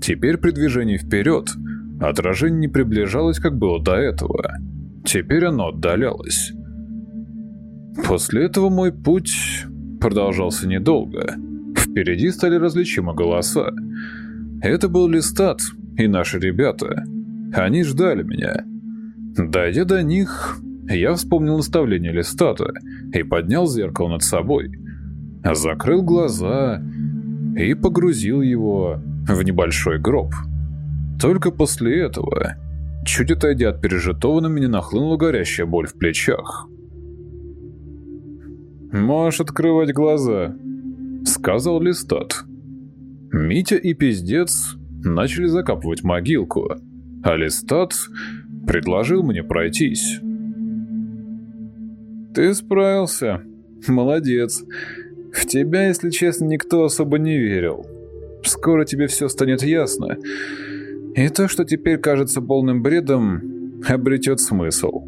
S1: Теперь при движении вперед отражение не приближалось, как было до этого. Теперь оно отдалялось. После этого мой путь продолжался недолго. Впереди стали различимы голоса. Это был Листат и наши ребята. Они ждали меня. Дойдя до них, я вспомнил наставление Листата и поднял зеркало над собой. Закрыл глаза и погрузил его в небольшой гроб. Только после этого, чуть отойдя от пережитого, на меня нахлынула горящая боль в плечах. «Можешь открывать глаза», — сказал Листат. Митя и Пиздец начали закапывать могилку, а Листат предложил мне пройтись. «Ты справился. Молодец. В тебя, если честно, никто особо не верил. Скоро тебе все станет ясно. И то, что теперь кажется полным бредом, обретет смысл.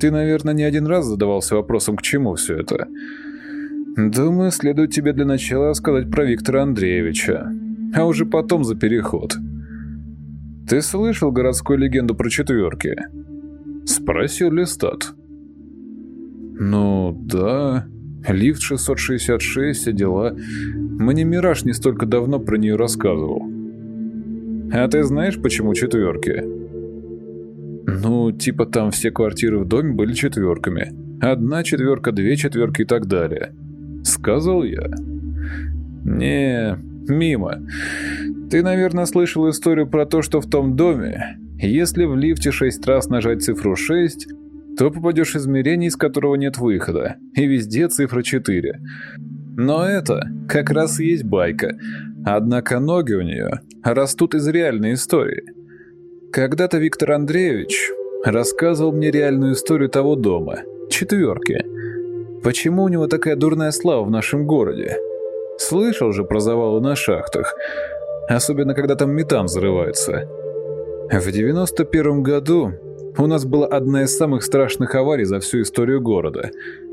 S1: Ты, наверное, не один раз задавался вопросом, к чему все это. Думаю, следует тебе для начала сказать про Виктора Андреевича, а уже потом за переход». «Ты слышал городскую легенду про четверки?» Спросил Листат. «Ну, да. Лифт 666, все дела. Мне Мираж не столько давно про нее рассказывал». «А ты знаешь, почему четверки?» «Ну, типа там все квартиры в доме были четверками. Одна четверка, две четверки и так далее». Сказал я. «Не, мимо. Ты, наверное, слышал историю про то, что в том доме, если в лифте шесть раз нажать цифру 6, то попадешь в измерение, из которого нет выхода, и везде цифра 4. Но это как раз и есть байка, однако ноги у нее растут из реальной истории. Когда-то Виктор Андреевич рассказывал мне реальную историю того дома, четверки. Почему у него такая дурная слава в нашем городе? Слышал же про завалы на шахтах – особенно когда там метан взрывается. В 91 году у нас была одна из самых страшных аварий за всю историю города.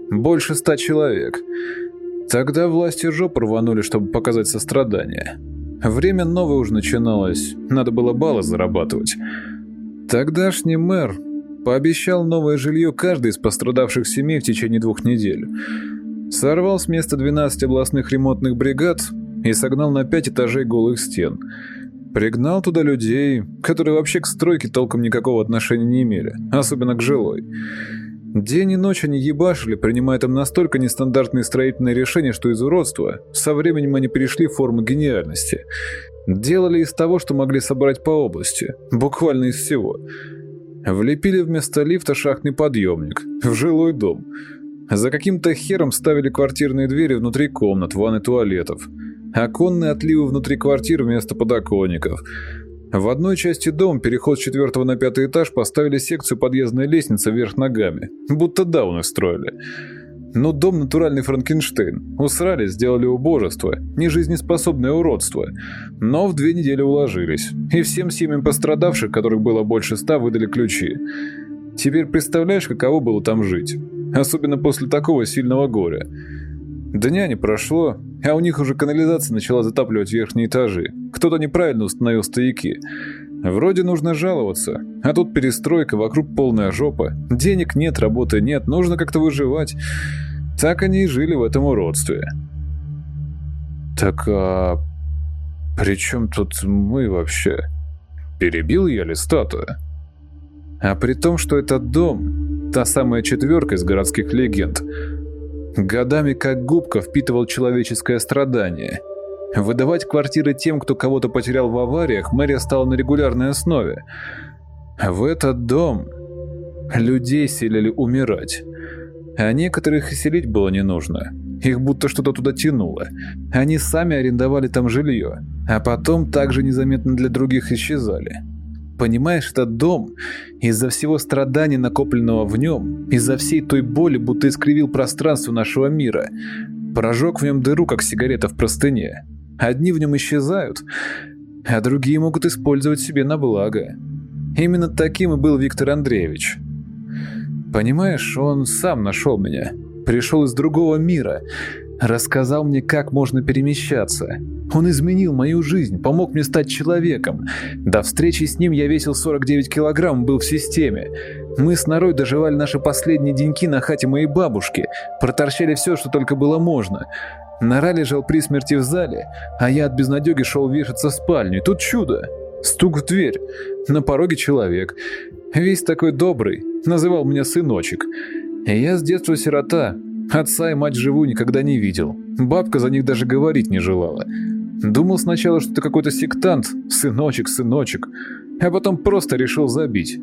S1: Больше ста человек. Тогда власти жопу рванули, чтобы показать сострадание. Время новое уже начиналось, надо было баллы зарабатывать. Тогдашний мэр пообещал новое жилье каждой из пострадавших семей в течение двух недель. Сорвал с места 12 областных ремонтных бригад и согнал на пять этажей голых стен. Пригнал туда людей, которые вообще к стройке толком никакого отношения не имели, особенно к жилой. День и ночь они ебашили, принимая там настолько нестандартные строительные решения, что из уродства со временем они перешли в форму гениальности. Делали из того, что могли собрать по области, буквально из всего. Влепили вместо лифта шахтный подъемник в жилой дом. За каким-то хером ставили квартирные двери внутри комнат, ванны туалетов – оконные отливы внутри квартир вместо подоконников. В одной части дома переход с четвертого на пятый этаж поставили секцию подъездной лестницы вверх ногами, будто дауны строили. Но дом натуральный Франкенштейн. Усрали, сделали убожество, нежизнеспособное уродство. Но в две недели уложились. И всем семьям пострадавших, которых было больше ста, выдали ключи. Теперь представляешь, каково было там жить? Особенно после такого сильного горя. Дня не прошло, а у них уже канализация начала затапливать верхние этажи. Кто-то неправильно установил стояки. Вроде нужно жаловаться, а тут перестройка, вокруг полная жопа. Денег нет, работы нет, нужно как-то выживать. Так они и жили в этом уродстве.
S2: Так а при чем тут мы вообще? Перебил я Листата. А при том, что этот дом, та самая четверка из городских легенд, годами как губка впитывал человеческое страдание – Выдавать квартиры тем, кто кого-то потерял в авариях, мэрия стала на регулярной основе. В этот дом людей селили умирать. А некоторых и селить было не нужно. Их будто что-то туда тянуло. Они сами арендовали там жилье, а потом также незаметно для других исчезали. Понимаешь, этот дом из-за всего страдания, накопленного в нем, из-за всей той боли, будто искривил пространство нашего мира, прожег в нем дыру, как сигарета в простыне. Одни в нем исчезают, а другие могут использовать себе на благо. Именно таким и был Виктор Андреевич. Понимаешь, он сам нашел меня, пришел из другого мира, рассказал мне, как можно перемещаться. Он изменил мою жизнь, помог мне стать человеком. До встречи с ним я весил 49 килограмм, был в системе. Мы с Нарой доживали наши последние деньки на хате моей бабушки, проторчали все, что только было можно. Нора лежал при смерти в зале, а я от безнадеги шел вешаться в спальню. Тут чудо. Стук в дверь. На пороге человек. Весь такой добрый. Называл меня сыночек. Я с детства сирота. Отца и мать живу никогда не видел. Бабка за них даже говорить не желала. Думал сначала, что это какой-то сектант. Сыночек, сыночек. А потом просто решил забить.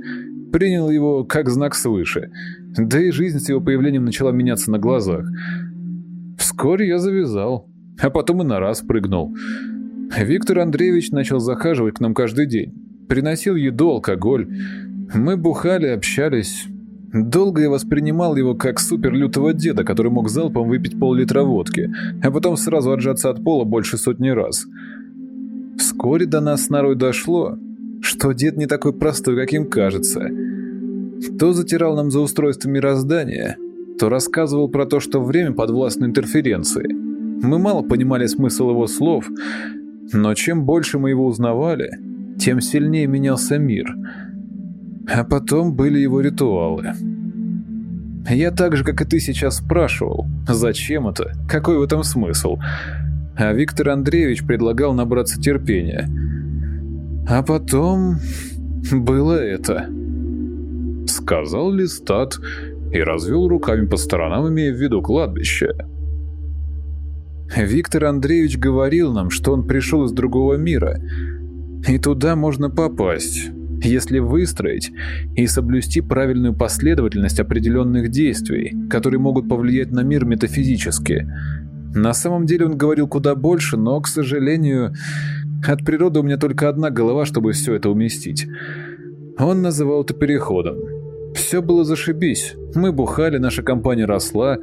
S2: Принял его как знак свыше. Да и жизнь с его появлением начала меняться на глазах. Вскоре я завязал, а потом и на раз прыгнул. Виктор Андреевич начал захаживать к нам каждый день. Приносил еду, алкоголь. Мы бухали, общались. Долго я воспринимал его как суперлютого деда, который мог залпом выпить пол-литра водки, а потом сразу отжаться от пола больше сотни раз. Вскоре до нас с Нарой дошло, что дед не такой простой, каким кажется. То затирал нам за устройство мироздания, то рассказывал про то, что время подвластно интерференции. Мы мало понимали смысл его слов, но чем больше мы его узнавали, тем сильнее менялся мир. А потом были его ритуалы. Я так же, как и ты сейчас спрашивал, зачем это, какой в этом смысл? А Виктор Андреевич предлагал набраться терпения. А потом было это. Сказал Листат, и развел руками по сторонам, имея в виду кладбище. Виктор Андреевич говорил нам, что он пришел из другого мира, и туда можно попасть, если выстроить и соблюсти правильную последовательность определенных действий, которые могут повлиять на мир метафизически. На самом деле он говорил куда больше, но, к сожалению, от природы у меня только одна голова, чтобы все это уместить. Он называл это переходом. Все было зашибись. Мы бухали, наша компания росла.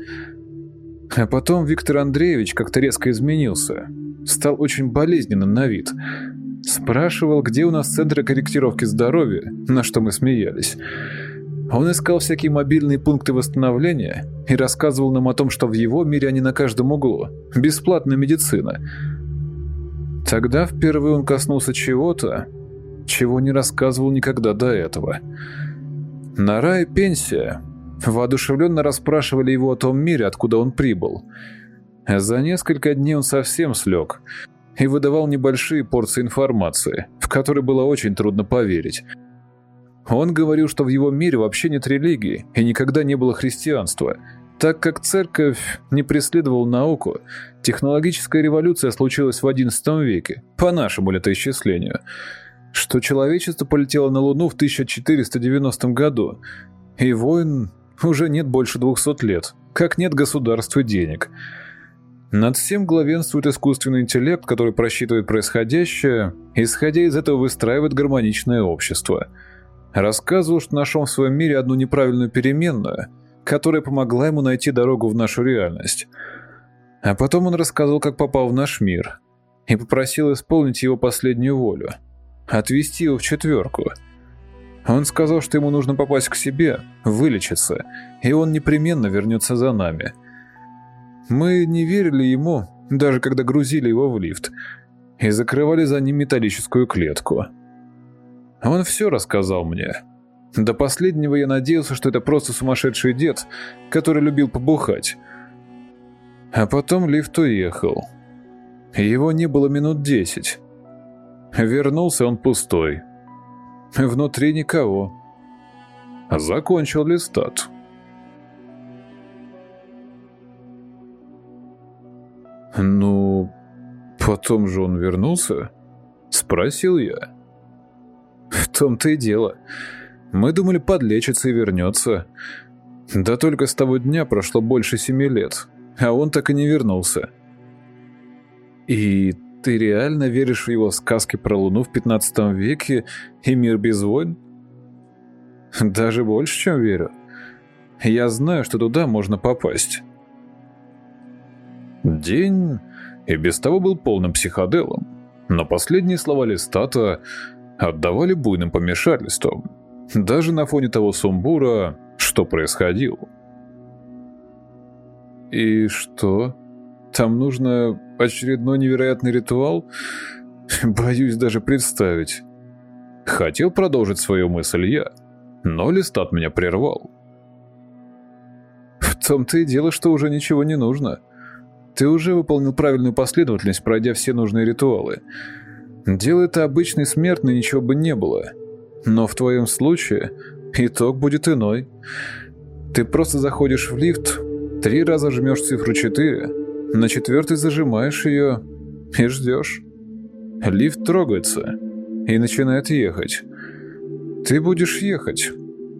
S2: А потом Виктор Андреевич как-то резко изменился. Стал очень болезненным на вид. Спрашивал, где у нас центры корректировки здоровья, на что мы смеялись. Он искал всякие мобильные пункты восстановления и рассказывал нам о том, что в его мире они на каждом углу. Бесплатная медицина. Тогда впервые он коснулся чего-то, чего не рассказывал никогда до этого. Нора и пенсия воодушевленно расспрашивали его о том мире, откуда он прибыл. За несколько дней он совсем слег и выдавал небольшие порции информации, в которые было очень трудно поверить. Он говорил, что в его мире вообще нет религии и никогда не было христианства. Так как церковь не преследовала науку, технологическая революция случилась в XI веке, по нашему летоисчислению – что человечество полетело на Луну в 1490 году, и войн уже нет больше 200 лет, как нет государств и денег. Над всем главенствует искусственный интеллект, который просчитывает происходящее, исходя из этого выстраивает гармоничное общество. Рассказывал, что нашел в своем мире одну неправильную переменную, которая помогла ему найти дорогу в нашу реальность. А потом он рассказал, как попал в наш мир, и попросил исполнить его последнюю волю – отвезти его в четверку. Он сказал, что ему нужно попасть к себе, вылечиться, и он непременно вернется за нами. Мы не верили ему, даже когда грузили его в лифт, и закрывали за ним металлическую клетку. Он все рассказал мне. До последнего я надеялся, что это просто сумасшедший дед, который любил побухать. А потом лифт уехал. Его не было минут десять. Вернулся он пустой. Внутри никого. Закончил листат. «Ну, потом же он вернулся?» — спросил я. «В том-то и дело. Мы думали, подлечится и вернется. Да только с того дня прошло больше семи лет, а он так и не вернулся». «И ты реально веришь в его сказки про Луну в 15 веке и мир без войн?» «Даже больше, чем верю. Я знаю, что туда можно попасть». День и без того был полным психоделом, но последние слова Листата отдавали буйным помешательством, даже на фоне того сумбура, что происходило. «И что? Там нужно очередной невероятный ритуал? Боюсь даже представить». Хотел продолжить свою мысль я, но Листат меня прервал. «В том-то и дело, что уже ничего не нужно». Ты уже выполнил правильную последовательность, пройдя все нужные ритуалы. Дело это обычный смертный, ничего бы не было. Но в твоем случае итог будет иной. Ты просто заходишь в лифт, три раза жмешь цифру 4, на четвертый зажимаешь ее и ждешь. Лифт трогается и начинает ехать. Ты будешь ехать.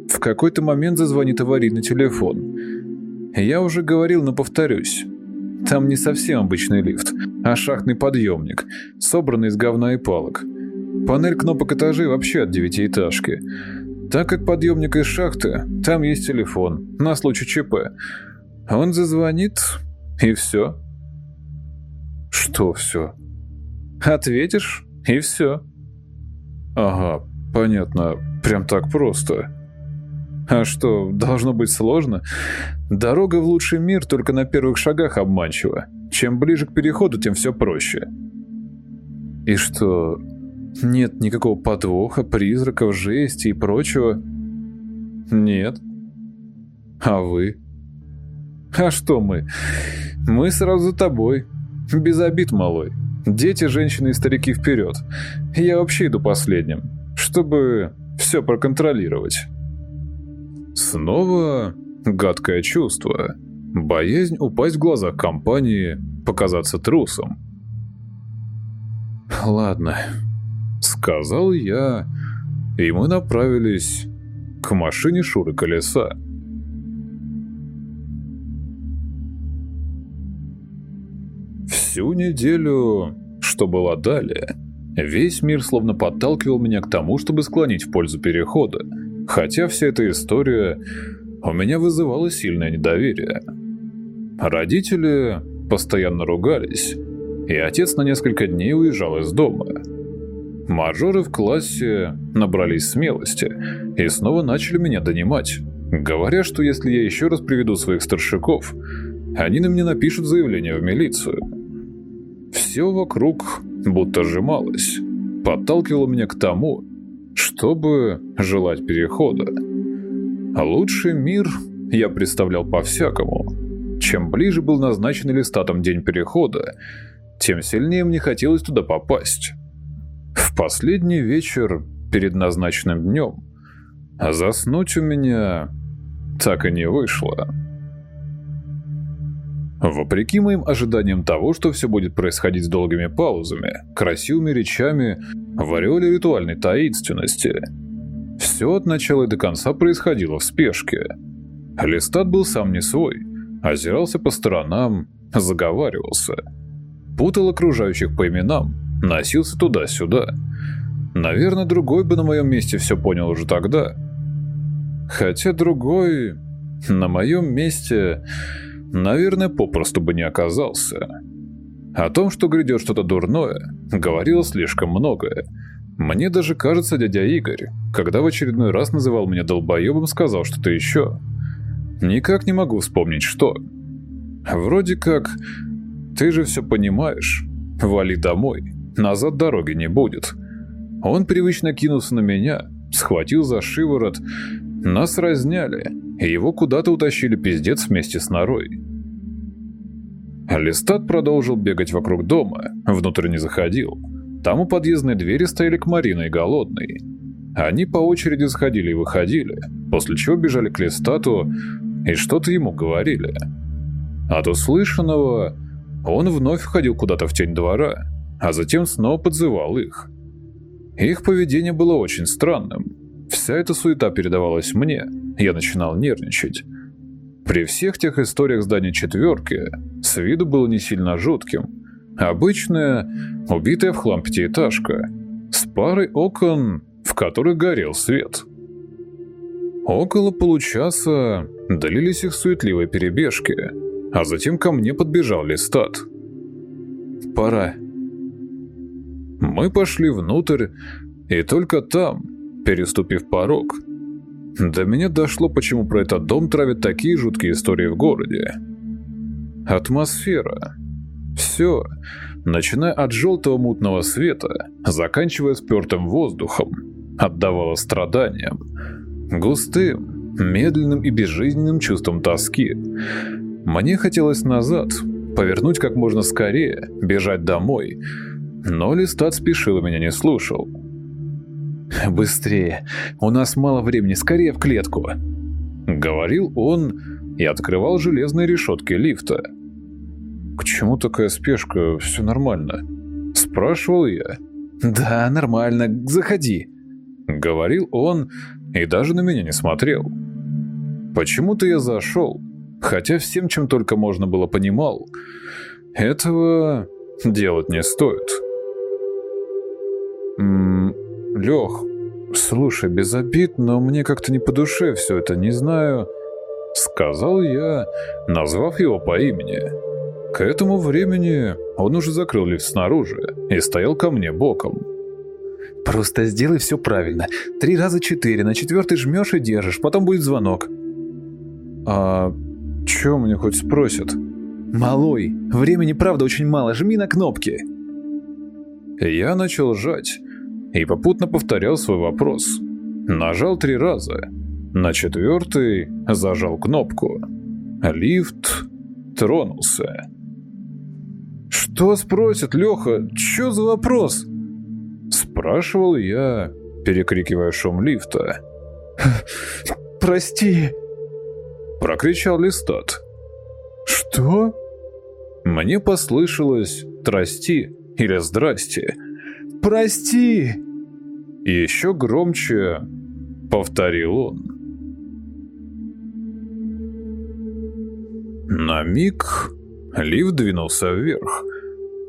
S2: В какой-то момент зазвонит аварийный телефон. Я уже говорил, но повторюсь. Там не совсем обычный лифт, а шахтный подъемник, собранный из говна и палок. Панель кнопок этажей вообще от девятиэтажки. Так как подъемник из шахты, там есть телефон, на случай ЧП. Он зазвонит, и все. Что все? Ответишь, и все. Ага, понятно, прям так просто. А что, должно быть сложно? Дорога в лучший мир только на первых шагах обманчива. Чем ближе к переходу, тем все проще. И что, нет никакого подвоха, призраков, жести и прочего? Нет. А вы? А что мы? Мы сразу за тобой. Без обид, малой. Дети, женщины и старики вперед. Я вообще иду последним, чтобы все проконтролировать. Снова гадкое чувство. Боязнь упасть в глаза компании, показаться трусом. «Ладно», — сказал я, и мы направились к машине Шуры Колеса. Всю неделю, что было далее, весь мир словно подталкивал меня к тому, чтобы склонить в пользу перехода — Хотя вся эта история у меня вызывала сильное недоверие. Родители постоянно ругались, и отец на несколько дней уезжал из дома. Мажоры в классе набрались смелости и снова начали меня донимать, говоря, что если я еще раз приведу своих старшаков, они на меня напишут заявление в милицию. Все вокруг будто сжималось, подталкивало меня к тому, чтобы желать перехода. Лучший мир я представлял по-всякому. Чем ближе был назначен листатом день перехода, тем сильнее мне хотелось туда попасть. В последний вечер перед назначенным днем заснуть у меня так и не вышло. Вопреки моим ожиданиям того, что все будет происходить с долгими паузами, красивыми речами, в ореоле ритуальной таинственности, все от начала и до конца происходило в спешке. Листат был сам не свой, озирался по сторонам, заговаривался. Путал окружающих по именам, носился туда-сюда. Наверное, другой бы на моем месте все понял уже тогда. Хотя другой на моем месте наверное, попросту бы не оказался. О том, что грядет что-то дурное, говорило слишком многое. Мне даже кажется, дядя Игорь, когда в очередной раз называл меня долбоебом, сказал что-то еще. Никак не могу вспомнить, что.
S1: Вроде как, ты же все понимаешь. Вали домой, назад дороги не будет. Он привычно кинулся на меня, схватил за шиворот, нас разняли, и его куда-то утащили пиздец вместе с норой. Листат продолжил бегать вокруг дома, внутрь не заходил. Там у подъездной двери стояли к Мариной голодные. Они по очереди заходили и выходили, после чего бежали к Листату и что-то ему говорили. От услышанного он вновь входил куда-то в тень двора, а затем снова подзывал их. Их поведение было очень странным. Вся эта суета передавалась мне, я начинал нервничать. При всех тех историях здания четверки с виду было не сильно жутким. Обычная, убитая в хлам пятиэтажка, с парой окон, в которых горел свет. Около получаса длились их суетливые перебежки, а затем ко мне подбежал Листат. «Пора». Мы пошли внутрь, и только там, переступив порог, до меня дошло, почему про этот дом травят такие жуткие истории в городе. Атмосфера. Все, начиная от желтого мутного света, заканчивая спертым воздухом, отдавало страданиям, густым, медленным и безжизненным чувством тоски. Мне хотелось назад, повернуть как можно скорее, бежать домой, но Листат спешил и меня не слушал. «Быстрее! У нас мало времени, скорее в клетку!» Говорил он и открывал железные решетки лифта. «К чему такая спешка? Все нормально?» Спрашивал я. «Да, нормально, заходи!» Говорил он и даже на меня не смотрел. Почему-то я зашел, хотя всем, чем только можно было, понимал. Этого делать не стоит. М Лех, слушай, без обид, но мне как-то не по душе все это, не знаю...» Сказал я, назвав его по имени. К этому времени он уже закрыл лифт снаружи и стоял ко мне боком. «Просто сделай все правильно. Три раза четыре, на четвертый жмешь и держишь, потом будет звонок». «А что мне хоть спросят?» «Малой, времени правда очень мало, жми на кнопки». Я начал жать, и попутно повторял свой вопрос. Нажал три раза. На четвертый зажал кнопку. Лифт тронулся. «Что спросит, Леха? Что за вопрос?» Спрашивал я, перекрикивая шум лифта. «Прости!» Прокричал Листат. «Что?» Мне послышалось «трасти» или «здрасте», Прости!» Еще громче повторил он. На миг лифт двинулся вверх,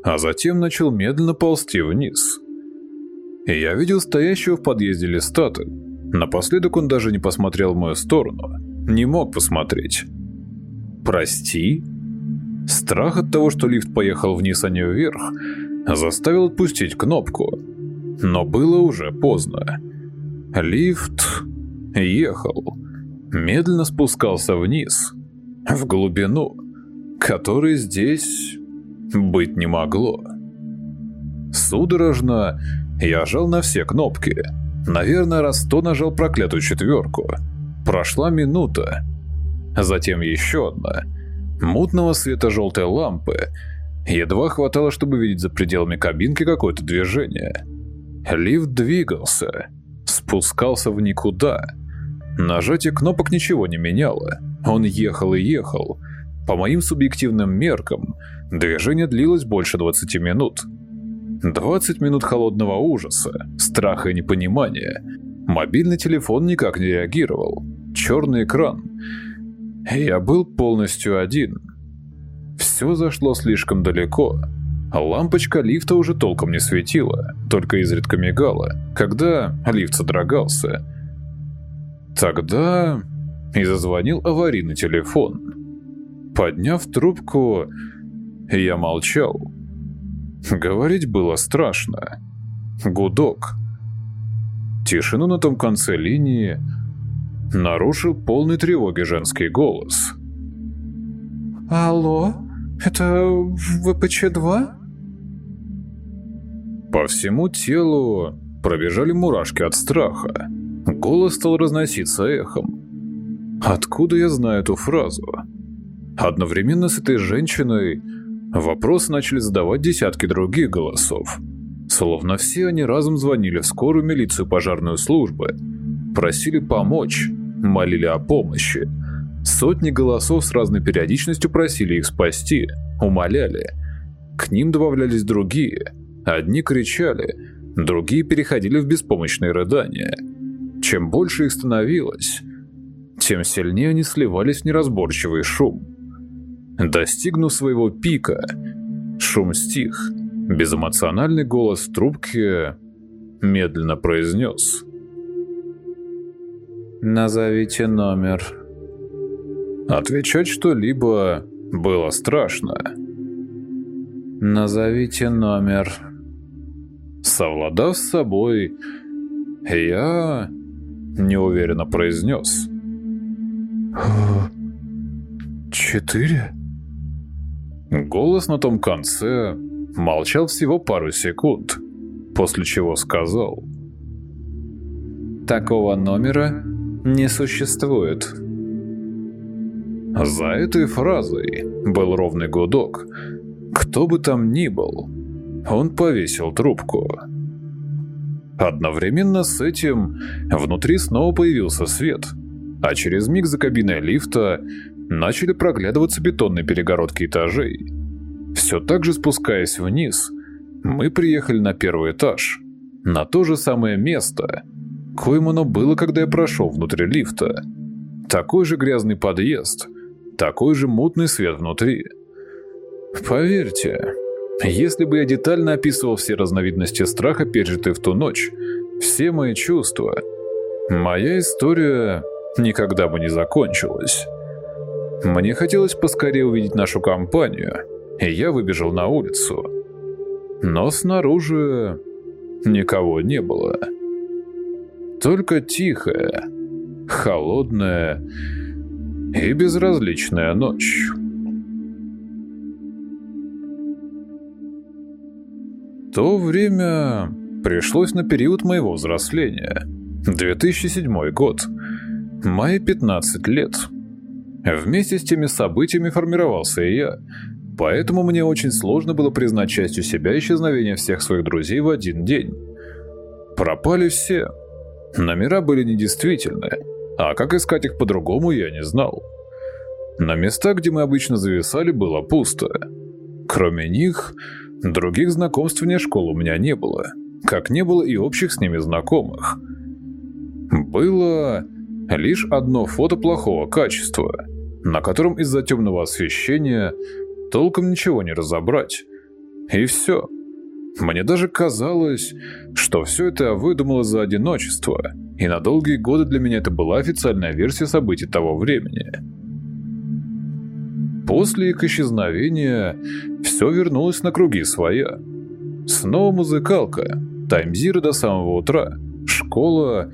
S1: а затем начал медленно ползти вниз. Я видел стоящего в подъезде Листата. Напоследок он даже не посмотрел в мою сторону. Не мог посмотреть. «Прости?» Страх от того, что лифт поехал вниз, а не вверх, заставил отпустить кнопку. Но было уже поздно. Лифт ехал, медленно спускался вниз, в глубину, которой здесь быть не могло. Судорожно я жал на все кнопки. Наверное, раз сто нажал проклятую четверку. Прошла минута. Затем еще одна. Мутного света желтой лампы Едва хватало, чтобы видеть за пределами кабинки какое-то движение. Лифт двигался, спускался в никуда. Нажатие кнопок ничего не меняло. Он ехал и ехал. По моим субъективным меркам, движение длилось больше 20 минут. 20 минут холодного ужаса, страха и непонимания. Мобильный телефон никак не реагировал. Черный экран. Я был полностью один — все зашло слишком далеко. Лампочка лифта уже толком не светила, только изредка мигала, когда лифт содрогался. Тогда и зазвонил аварийный телефон. Подняв трубку, я молчал. Говорить было страшно. Гудок. Тишину на том конце линии нарушил полный тревоги женский голос.
S2: «Алло, это ВПЧ-2?»
S1: По всему телу пробежали мурашки от страха. Голос стал разноситься эхом. Откуда я знаю эту фразу? Одновременно с этой женщиной вопросы начали задавать десятки других голосов. Словно все они разом звонили в скорую милицию пожарную службу, просили помочь, молили о помощи. Сотни голосов с разной периодичностью просили их спасти, умоляли. К ним добавлялись другие. Одни кричали, другие переходили в беспомощные рыдания. Чем больше их становилось, тем сильнее они сливались в неразборчивый шум. Достигнув своего пика, шум стих. Безэмоциональный голос в трубке медленно произнес.
S2: «Назовите номер».
S1: Отвечать что-либо было страшно.
S2: «Назовите номер».
S1: Совладав с собой, я неуверенно произнес.
S2: «Четыре?»
S1: Голос на том конце молчал всего пару секунд, после чего сказал.
S2: «Такого номера не существует».
S1: За этой фразой был ровный гудок. Кто бы там ни был, он повесил трубку. Одновременно с этим внутри снова появился свет, а через миг за кабиной лифта начали проглядываться бетонные перегородки этажей. Все так же спускаясь вниз, мы приехали на первый этаж, на то же самое место, коим оно было, когда я прошел внутрь лифта. Такой же грязный подъезд, такой же мутный свет внутри. Поверьте, если бы я детально описывал все разновидности страха, пережитые в ту ночь, все мои чувства, моя история никогда бы не закончилась. Мне хотелось поскорее увидеть нашу компанию, и я выбежал на улицу. Но снаружи никого не было. Только тихая, холодная и безразличная ночь. То время пришлось на период моего взросления. 2007 год. Мои 15 лет. Вместе с теми событиями формировался и я, поэтому мне очень сложно было признать частью себя исчезновение всех своих друзей в один день. Пропали все. Номера были недействительны, а как искать их по-другому я не знал. На местах, где мы обычно зависали, было пусто. Кроме них, других знакомств вне школы у меня не было, как не было и общих с ними знакомых. Было лишь одно фото плохого качества, на котором из-за темного освещения толком ничего не разобрать. И все. Мне даже казалось, что все это я выдумал из-за одиночества, и на долгие годы для меня это была официальная версия событий того времени. После их исчезновения все вернулось на круги своя. Снова музыкалка, таймзиры до самого утра, школа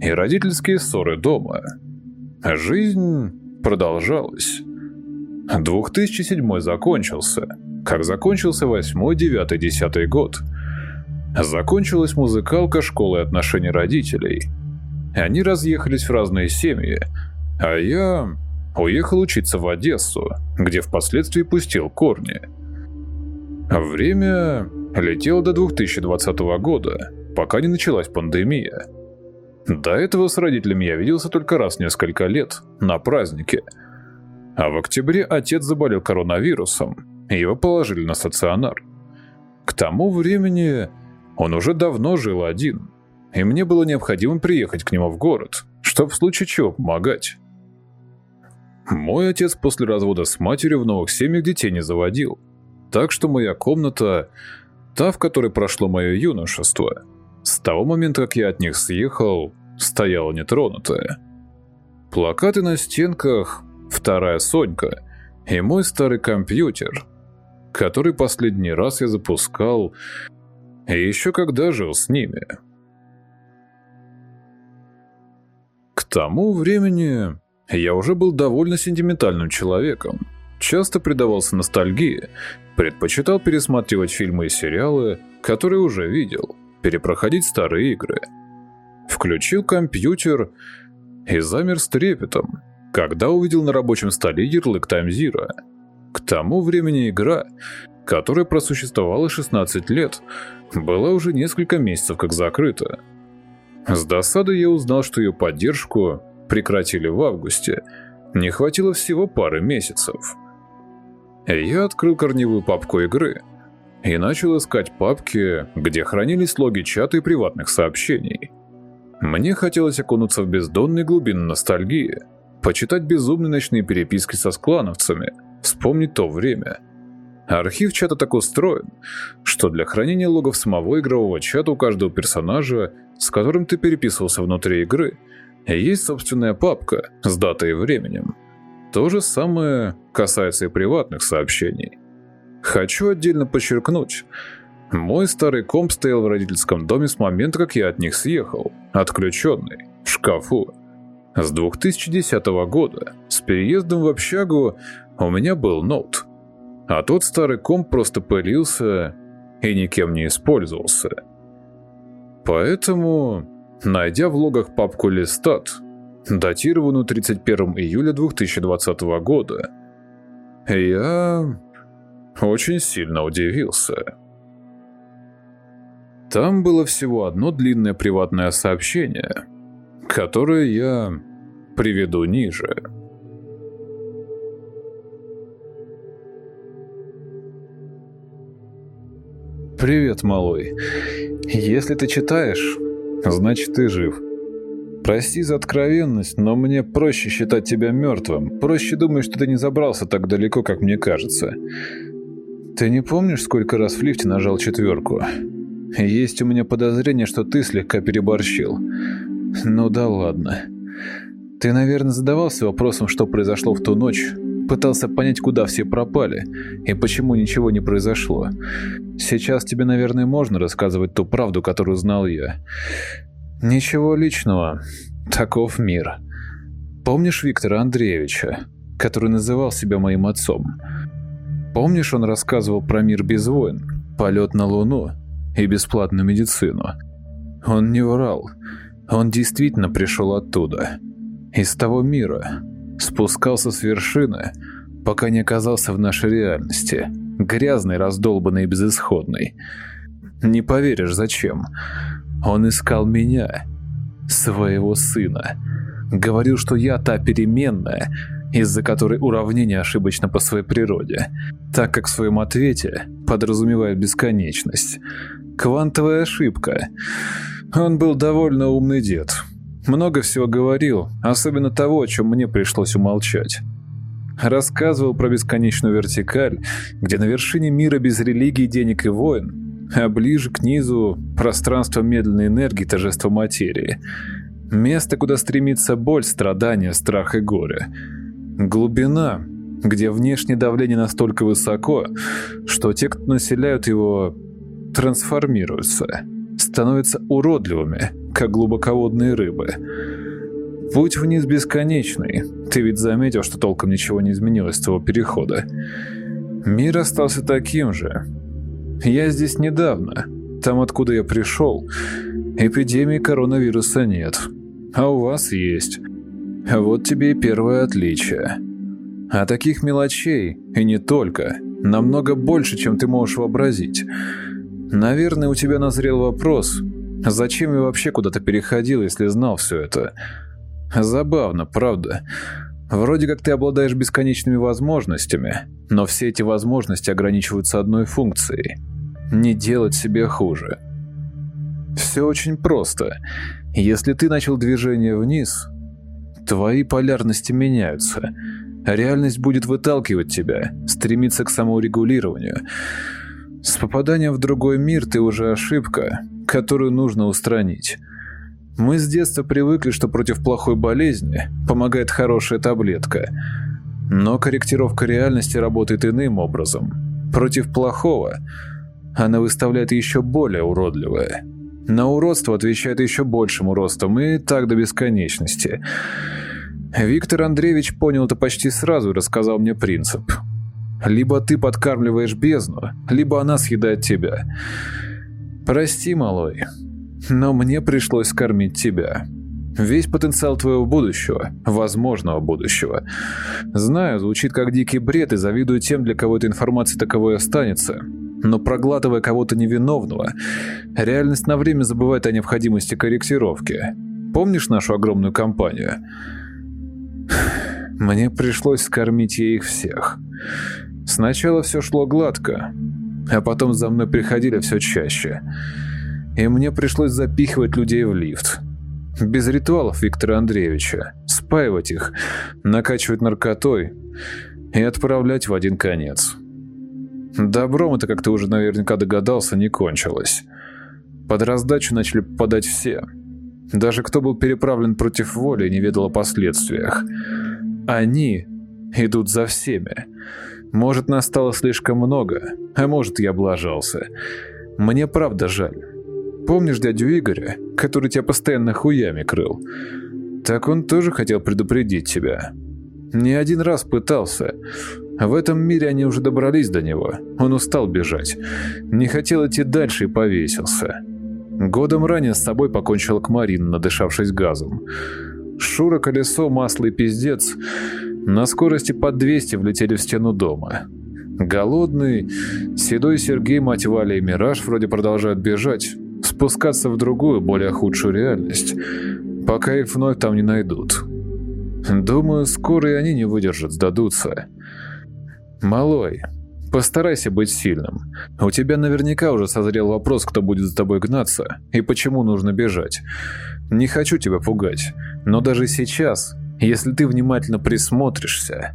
S1: и родительские ссоры дома. Жизнь продолжалась. 2007 закончился, как закончился 8, 9, 10 год. Закончилась музыкалка школы отношений родителей. Они разъехались в разные семьи, а я уехал учиться в Одессу, где впоследствии пустил корни. Время летело до 2020 года, пока не началась пандемия. До этого с родителями я виделся только раз несколько лет, на празднике. А в октябре отец заболел коронавирусом, и его положили на стационар. К тому времени он уже давно жил один, и мне было необходимо приехать к нему в город, чтобы в случае чего помогать. Мой отец после развода с матерью в новых семьях детей не заводил, так что моя комната, та, в которой прошло мое юношество – с того момента, как я от них съехал, стояла нетронутая. Плакаты на стенках, вторая Сонька и мой старый компьютер, который последний раз я запускал еще когда жил с ними. К тому времени я уже был довольно сентиментальным человеком, часто предавался ностальгии, предпочитал пересматривать фильмы и сериалы, которые уже видел, перепроходить старые игры. Включил компьютер и замер с трепетом, когда увидел на рабочем столе ярлык Zero. К тому времени игра, которая просуществовала 16 лет, была уже несколько месяцев как закрыта. С досадой я узнал, что ее поддержку прекратили в августе. Не хватило всего пары месяцев. Я открыл корневую папку игры и начал искать папки, где хранились логи чата и приватных сообщений. Мне хотелось окунуться в бездонные глубины ностальгии, почитать безумные ночные переписки со склановцами, вспомнить то время. Архив чата так устроен, что для хранения логов самого игрового чата у каждого персонажа, с которым ты переписывался внутри игры, есть собственная папка с датой и временем. То же самое касается и приватных сообщений. Хочу отдельно подчеркнуть, мой старый комп стоял в родительском доме с момента, как я от них съехал, отключенный, в шкафу. С 2010 года, с переездом в общагу, у меня был ноут. А тот старый комп просто пылился и никем не использовался. Поэтому, найдя в логах папку «Листат», датированную 31 июля 2020 года. Я очень сильно удивился. Там было всего одно длинное приватное сообщение, которое я приведу ниже.
S2: «Привет, малой. Если ты читаешь, значит ты жив. Прости за откровенность, но мне проще считать тебя мертвым. Проще думать, что ты не забрался так далеко, как мне кажется. Ты не помнишь, сколько раз в лифте нажал четверку? Есть у меня подозрение, что ты слегка переборщил. Ну да ладно. Ты, наверное, задавался вопросом, что произошло в ту ночь, пытался понять, куда все пропали и почему ничего не произошло. Сейчас тебе, наверное, можно рассказывать ту правду, которую знал я. Ничего личного. Таков мир. Помнишь Виктора Андреевича, который называл себя моим отцом? Помнишь, он рассказывал про мир без войн, полет на Луну и бесплатную медицину? Он не врал. Он действительно пришел оттуда. Из того мира. Спускался с вершины, пока не оказался в нашей реальности. Грязный, раздолбанный и безысходный. Не поверишь, зачем? Он искал меня, своего сына. Говорил, что я та переменная, из-за которой уравнение ошибочно по своей природе, так как в своем ответе подразумевает бесконечность. Квантовая ошибка. Он был довольно умный дед. Много всего говорил, особенно того, о чем мне пришлось умолчать. Рассказывал про бесконечную вертикаль, где на вершине мира без религии, денег и войн а ближе к низу пространство медленной энергии, торжество материи. Место, куда стремится боль, страдания, страх и горе. Глубина, где внешнее давление настолько высоко, что те, кто населяют его, трансформируются, становятся уродливыми, как глубоководные рыбы. Путь вниз бесконечный. Ты ведь заметил, что толком ничего не изменилось с того перехода. Мир остался таким же, я здесь недавно. Там, откуда я пришел, эпидемии коронавируса нет. А у вас есть. Вот тебе и первое отличие. А таких мелочей, и не только, намного больше, чем ты можешь вообразить. Наверное, у тебя назрел вопрос, зачем я вообще куда-то переходил, если знал все это? Забавно, правда? Вроде как ты обладаешь бесконечными возможностями, но все эти возможности ограничиваются одной функцией – не делать себе хуже. Все очень просто. Если ты начал движение вниз, твои полярности меняются. Реальность будет выталкивать тебя, стремиться к самоурегулированию. С попаданием в другой мир ты уже ошибка, которую нужно устранить. Мы с детства привыкли, что против плохой болезни помогает хорошая таблетка. Но корректировка реальности работает иным образом. Против плохого она выставляет еще более уродливое. На уродство отвечает еще большим уродством и так до бесконечности. Виктор Андреевич понял это почти сразу и рассказал мне принцип – Либо ты подкармливаешь бездну, либо она съедает тебя. Прости, малой, но мне пришлось кормить тебя. Весь потенциал твоего будущего, возможного будущего. Знаю, звучит как дикий бред и завидую тем, для кого эта информация таковой останется. Но проглатывая кого-то невиновного, реальность на время забывает о необходимости корректировки. Помнишь нашу огромную компанию? Мне пришлось скормить ей их всех. Сначала все шло гладко, а потом за мной приходили все чаще. И мне пришлось запихивать людей в лифт. Без ритуалов Виктора Андреевича. Спаивать их, накачивать наркотой и отправлять в один конец. Добром это, как ты уже наверняка догадался, не кончилось. Под раздачу начали попадать все. Даже кто был переправлен против воли, не ведал о последствиях. Они идут за всеми. Может, настало слишком много, а может, я облажался. Мне правда жаль. Помнишь дядю Игоря, который тебя постоянно хуями крыл? Так он тоже хотел предупредить тебя. Не один раз пытался. В этом мире они уже добрались до него. Он устал бежать. Не хотел идти дальше и повесился. Годом ранее с собой покончил Кмарин, надышавшись газом. Шура, колесо, масло и пиздец на скорости под 200 влетели в стену дома. Голодный, седой Сергей, мать Валя и Мираж вроде продолжают бежать, спускаться в другую, более худшую реальность, пока их вновь там не найдут. Думаю, скоро и они не выдержат, сдадутся. Малой, постарайся быть сильным. У тебя наверняка уже созрел вопрос, кто будет за тобой гнаться и почему нужно бежать. Не хочу тебя пугать, но даже сейчас, если ты внимательно присмотришься,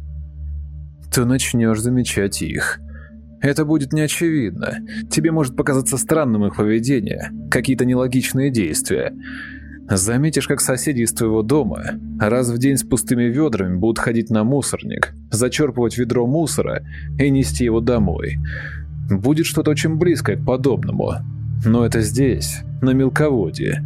S2: то начнешь замечать их. Это будет неочевидно. Тебе может показаться странным их поведение, какие-то нелогичные действия. Заметишь, как соседи из твоего дома раз в день с пустыми ведрами будут ходить на мусорник, зачерпывать ведро мусора и нести его домой. Будет что-то очень близкое к подобному. Но это здесь, на мелководье.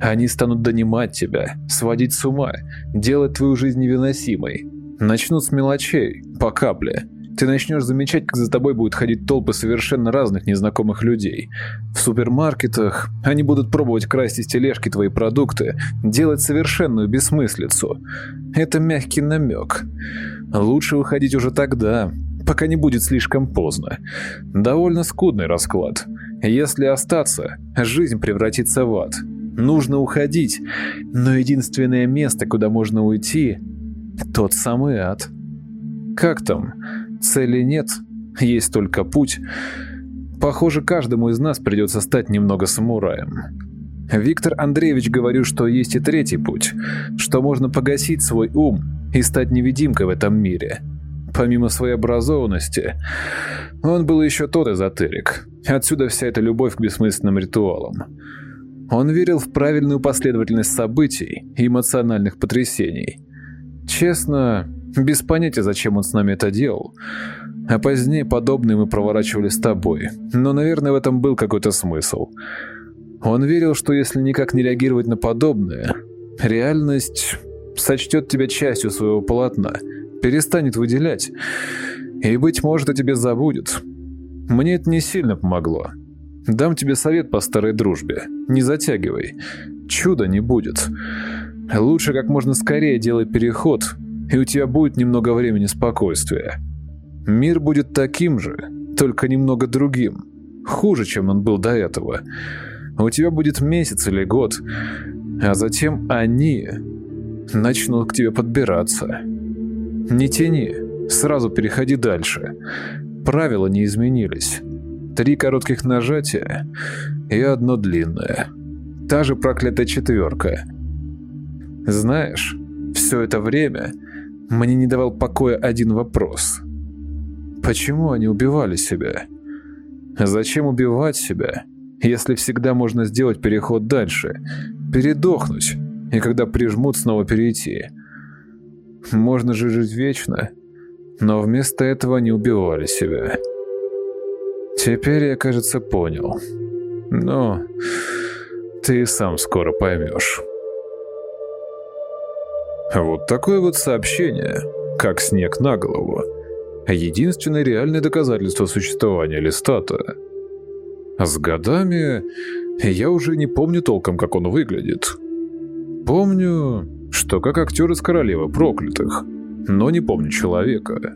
S2: Они станут донимать тебя, сводить с ума, делать твою жизнь невыносимой. Начнут с мелочей, по капле – ты начнешь замечать, как за тобой будут ходить толпы совершенно разных незнакомых людей. В супермаркетах они будут пробовать красть из тележки твои продукты, делать совершенную бессмыслицу. Это мягкий намек. Лучше выходить уже тогда, пока не будет слишком поздно. Довольно скудный расклад. Если остаться, жизнь превратится в ад. Нужно уходить, но единственное место, куда можно уйти – тот самый ад. Как там? Цели нет, есть только путь. Похоже, каждому из нас придется стать немного самураем. Виктор Андреевич говорил, что есть и третий путь, что можно погасить свой ум и стать невидимкой в этом мире. Помимо своей образованности, он был еще тот эзотерик. Отсюда вся эта любовь к бессмысленным ритуалам. Он верил в правильную последовательность событий и эмоциональных потрясений. Честно, без понятия, зачем он с нами это делал. А позднее подобное мы проворачивали с тобой. Но, наверное, в этом был какой-то смысл. Он верил, что если никак не реагировать на подобное, реальность сочтет тебя частью своего полотна, перестанет выделять, и, быть может, о тебе забудет. Мне это не сильно помогло. Дам тебе совет по старой дружбе. Не затягивай. Чуда не будет. Лучше как можно скорее делай переход, и у тебя будет немного времени спокойствия. Мир будет таким же, только немного другим, хуже, чем он был до этого. У тебя будет месяц или год, а затем они начнут к тебе подбираться. Не тяни, сразу переходи дальше. Правила не изменились. Три коротких нажатия и одно длинное. Та же проклятая четверка. Знаешь, все это время мне не давал покоя один вопрос. Почему они убивали себя? Зачем убивать себя, если всегда можно сделать переход дальше, передохнуть, и когда прижмут, снова перейти? Можно же жить вечно, но вместо этого они убивали себя. Теперь я, кажется, понял. Но ты сам скоро поймешь. Вот такое вот сообщение, как снег на голову.
S1: единственное реальное доказательство существования Листата. С годами я уже не помню толком, как он выглядит. Помню, что как актер из «Королевы проклятых», но не помню человека.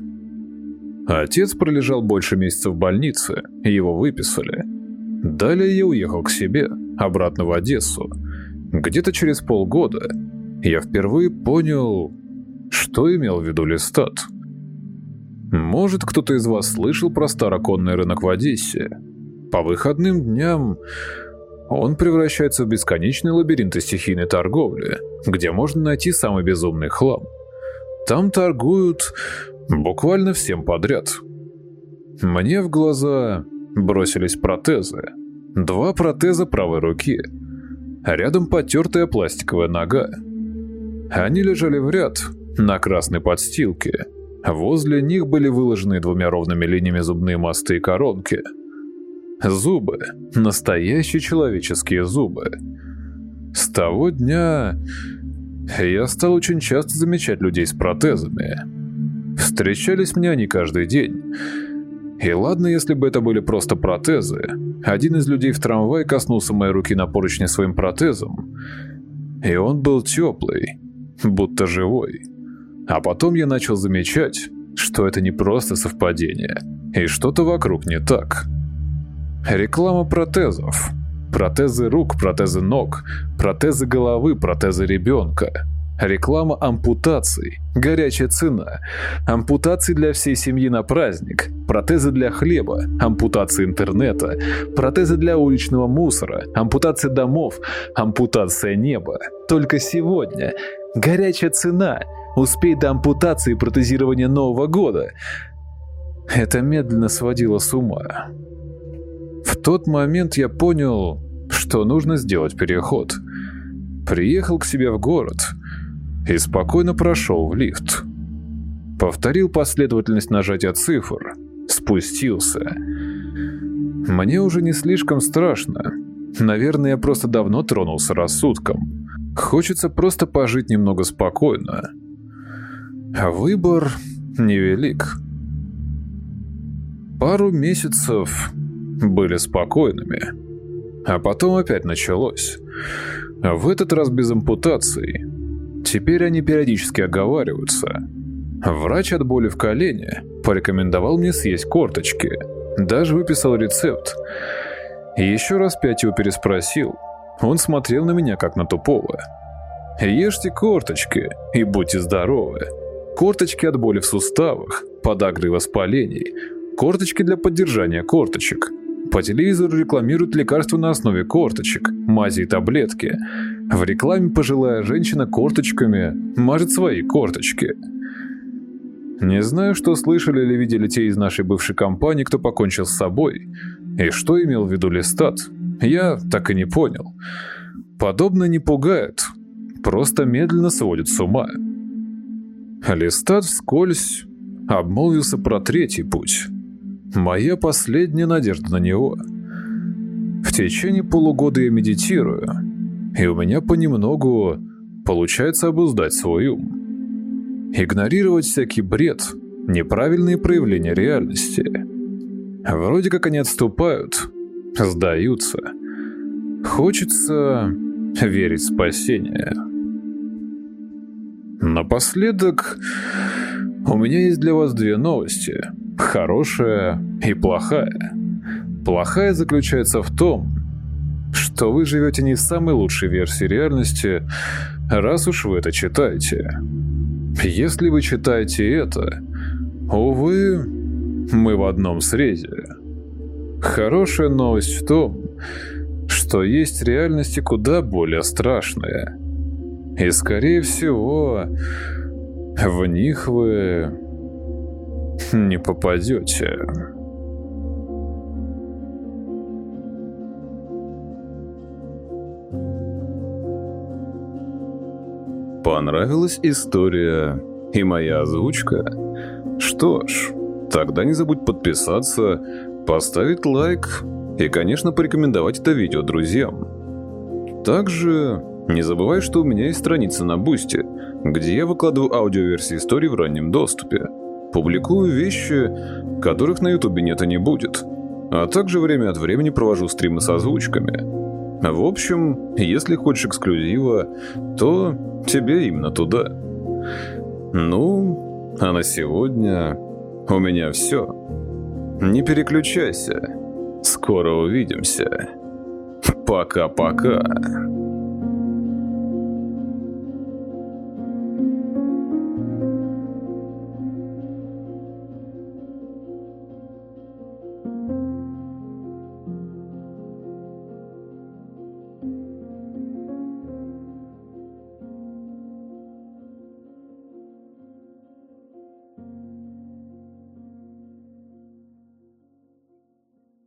S1: Отец пролежал больше месяца в больнице, его выписали. Далее я уехал к себе, обратно в Одессу. Где-то через полгода я впервые понял, что имел в виду Листат. Может, кто-то из вас слышал про староконный рынок в Одессе? По выходным дням он превращается в бесконечный лабиринт стихийной торговли, где можно найти самый безумный хлам. Там торгуют Буквально всем подряд. Мне в глаза бросились протезы. Два протеза правой руки. Рядом потертая пластиковая нога. Они лежали в ряд на красной подстилке. Возле них были выложены двумя ровными линиями зубные мосты и коронки. Зубы. Настоящие человеческие зубы. С того дня я стал очень часто замечать людей с протезами. Встречались мне они каждый день. И ладно, если бы это были просто протезы. Один из людей в трамвае коснулся моей руки на поручне своим протезом. И он был теплый, будто живой. А потом я начал замечать, что это не просто совпадение, и что-то вокруг не так. Реклама протезов. Протезы рук, протезы ног, протезы головы, протезы ребенка. Реклама ампутаций. Горячая цена. Ампутации для всей семьи на праздник. Протезы для хлеба. Ампутации интернета. Протезы для уличного мусора. Ампутация домов. Ампутация неба. Только сегодня. Горячая цена. Успей до ампутации и протезирования Нового года. Это медленно сводило с ума. В тот момент я понял, что нужно сделать переход. Приехал к себе в город – и спокойно прошел в лифт. Повторил последовательность нажатия цифр, спустился. Мне уже не слишком страшно. Наверное, я просто давно тронулся рассудком. Хочется просто пожить немного спокойно. А выбор невелик. Пару месяцев были спокойными. А потом опять началось. В этот раз без ампутации. Теперь они периодически оговариваются. Врач от боли в колене порекомендовал мне съесть корточки. Даже выписал рецепт. Еще раз пять его переспросил. Он смотрел на меня, как на тупого. «Ешьте корточки и будьте здоровы. Корточки от боли в суставах, подагры и воспалений. Корточки для поддержания корточек. По телевизору рекламируют лекарства на основе корточек, мази и таблетки. В рекламе пожилая женщина корточками мажет свои корточки. Не знаю, что слышали или видели те из нашей бывшей компании, кто покончил с собой, и что имел в виду Листат, я так и не понял. Подобно не пугает, просто медленно сводит с ума. Листат вскользь обмолвился про третий путь. Моя последняя надежда на него. В течение полугода я медитирую, и у меня понемногу получается обуздать свой ум. Игнорировать всякий бред, неправильные проявления реальности. Вроде как они отступают, сдаются. Хочется верить в спасение. Напоследок, у меня есть для вас две новости – хорошая и плохая. Плохая заключается в том, что вы живете не в самой лучшей версии реальности, раз уж вы это читаете. Если вы читаете это, увы, мы в одном срезе. Хорошая новость в том, что есть реальности куда более страшные. И, скорее всего, в них вы не попадете. Понравилась история и моя озвучка? Что ж, тогда не забудь подписаться, поставить лайк и, конечно, порекомендовать это видео друзьям. Также не забывай, что у меня есть страница на Boosty, где я выкладываю аудиоверсии истории в раннем доступе. Публикую вещи, которых на ютубе нет и не будет. А также время от времени провожу стримы с озвучками. В общем, если хочешь эксклюзива, то тебе именно туда. Ну, а на сегодня у меня все. Не переключайся. Скоро увидимся. Пока-пока.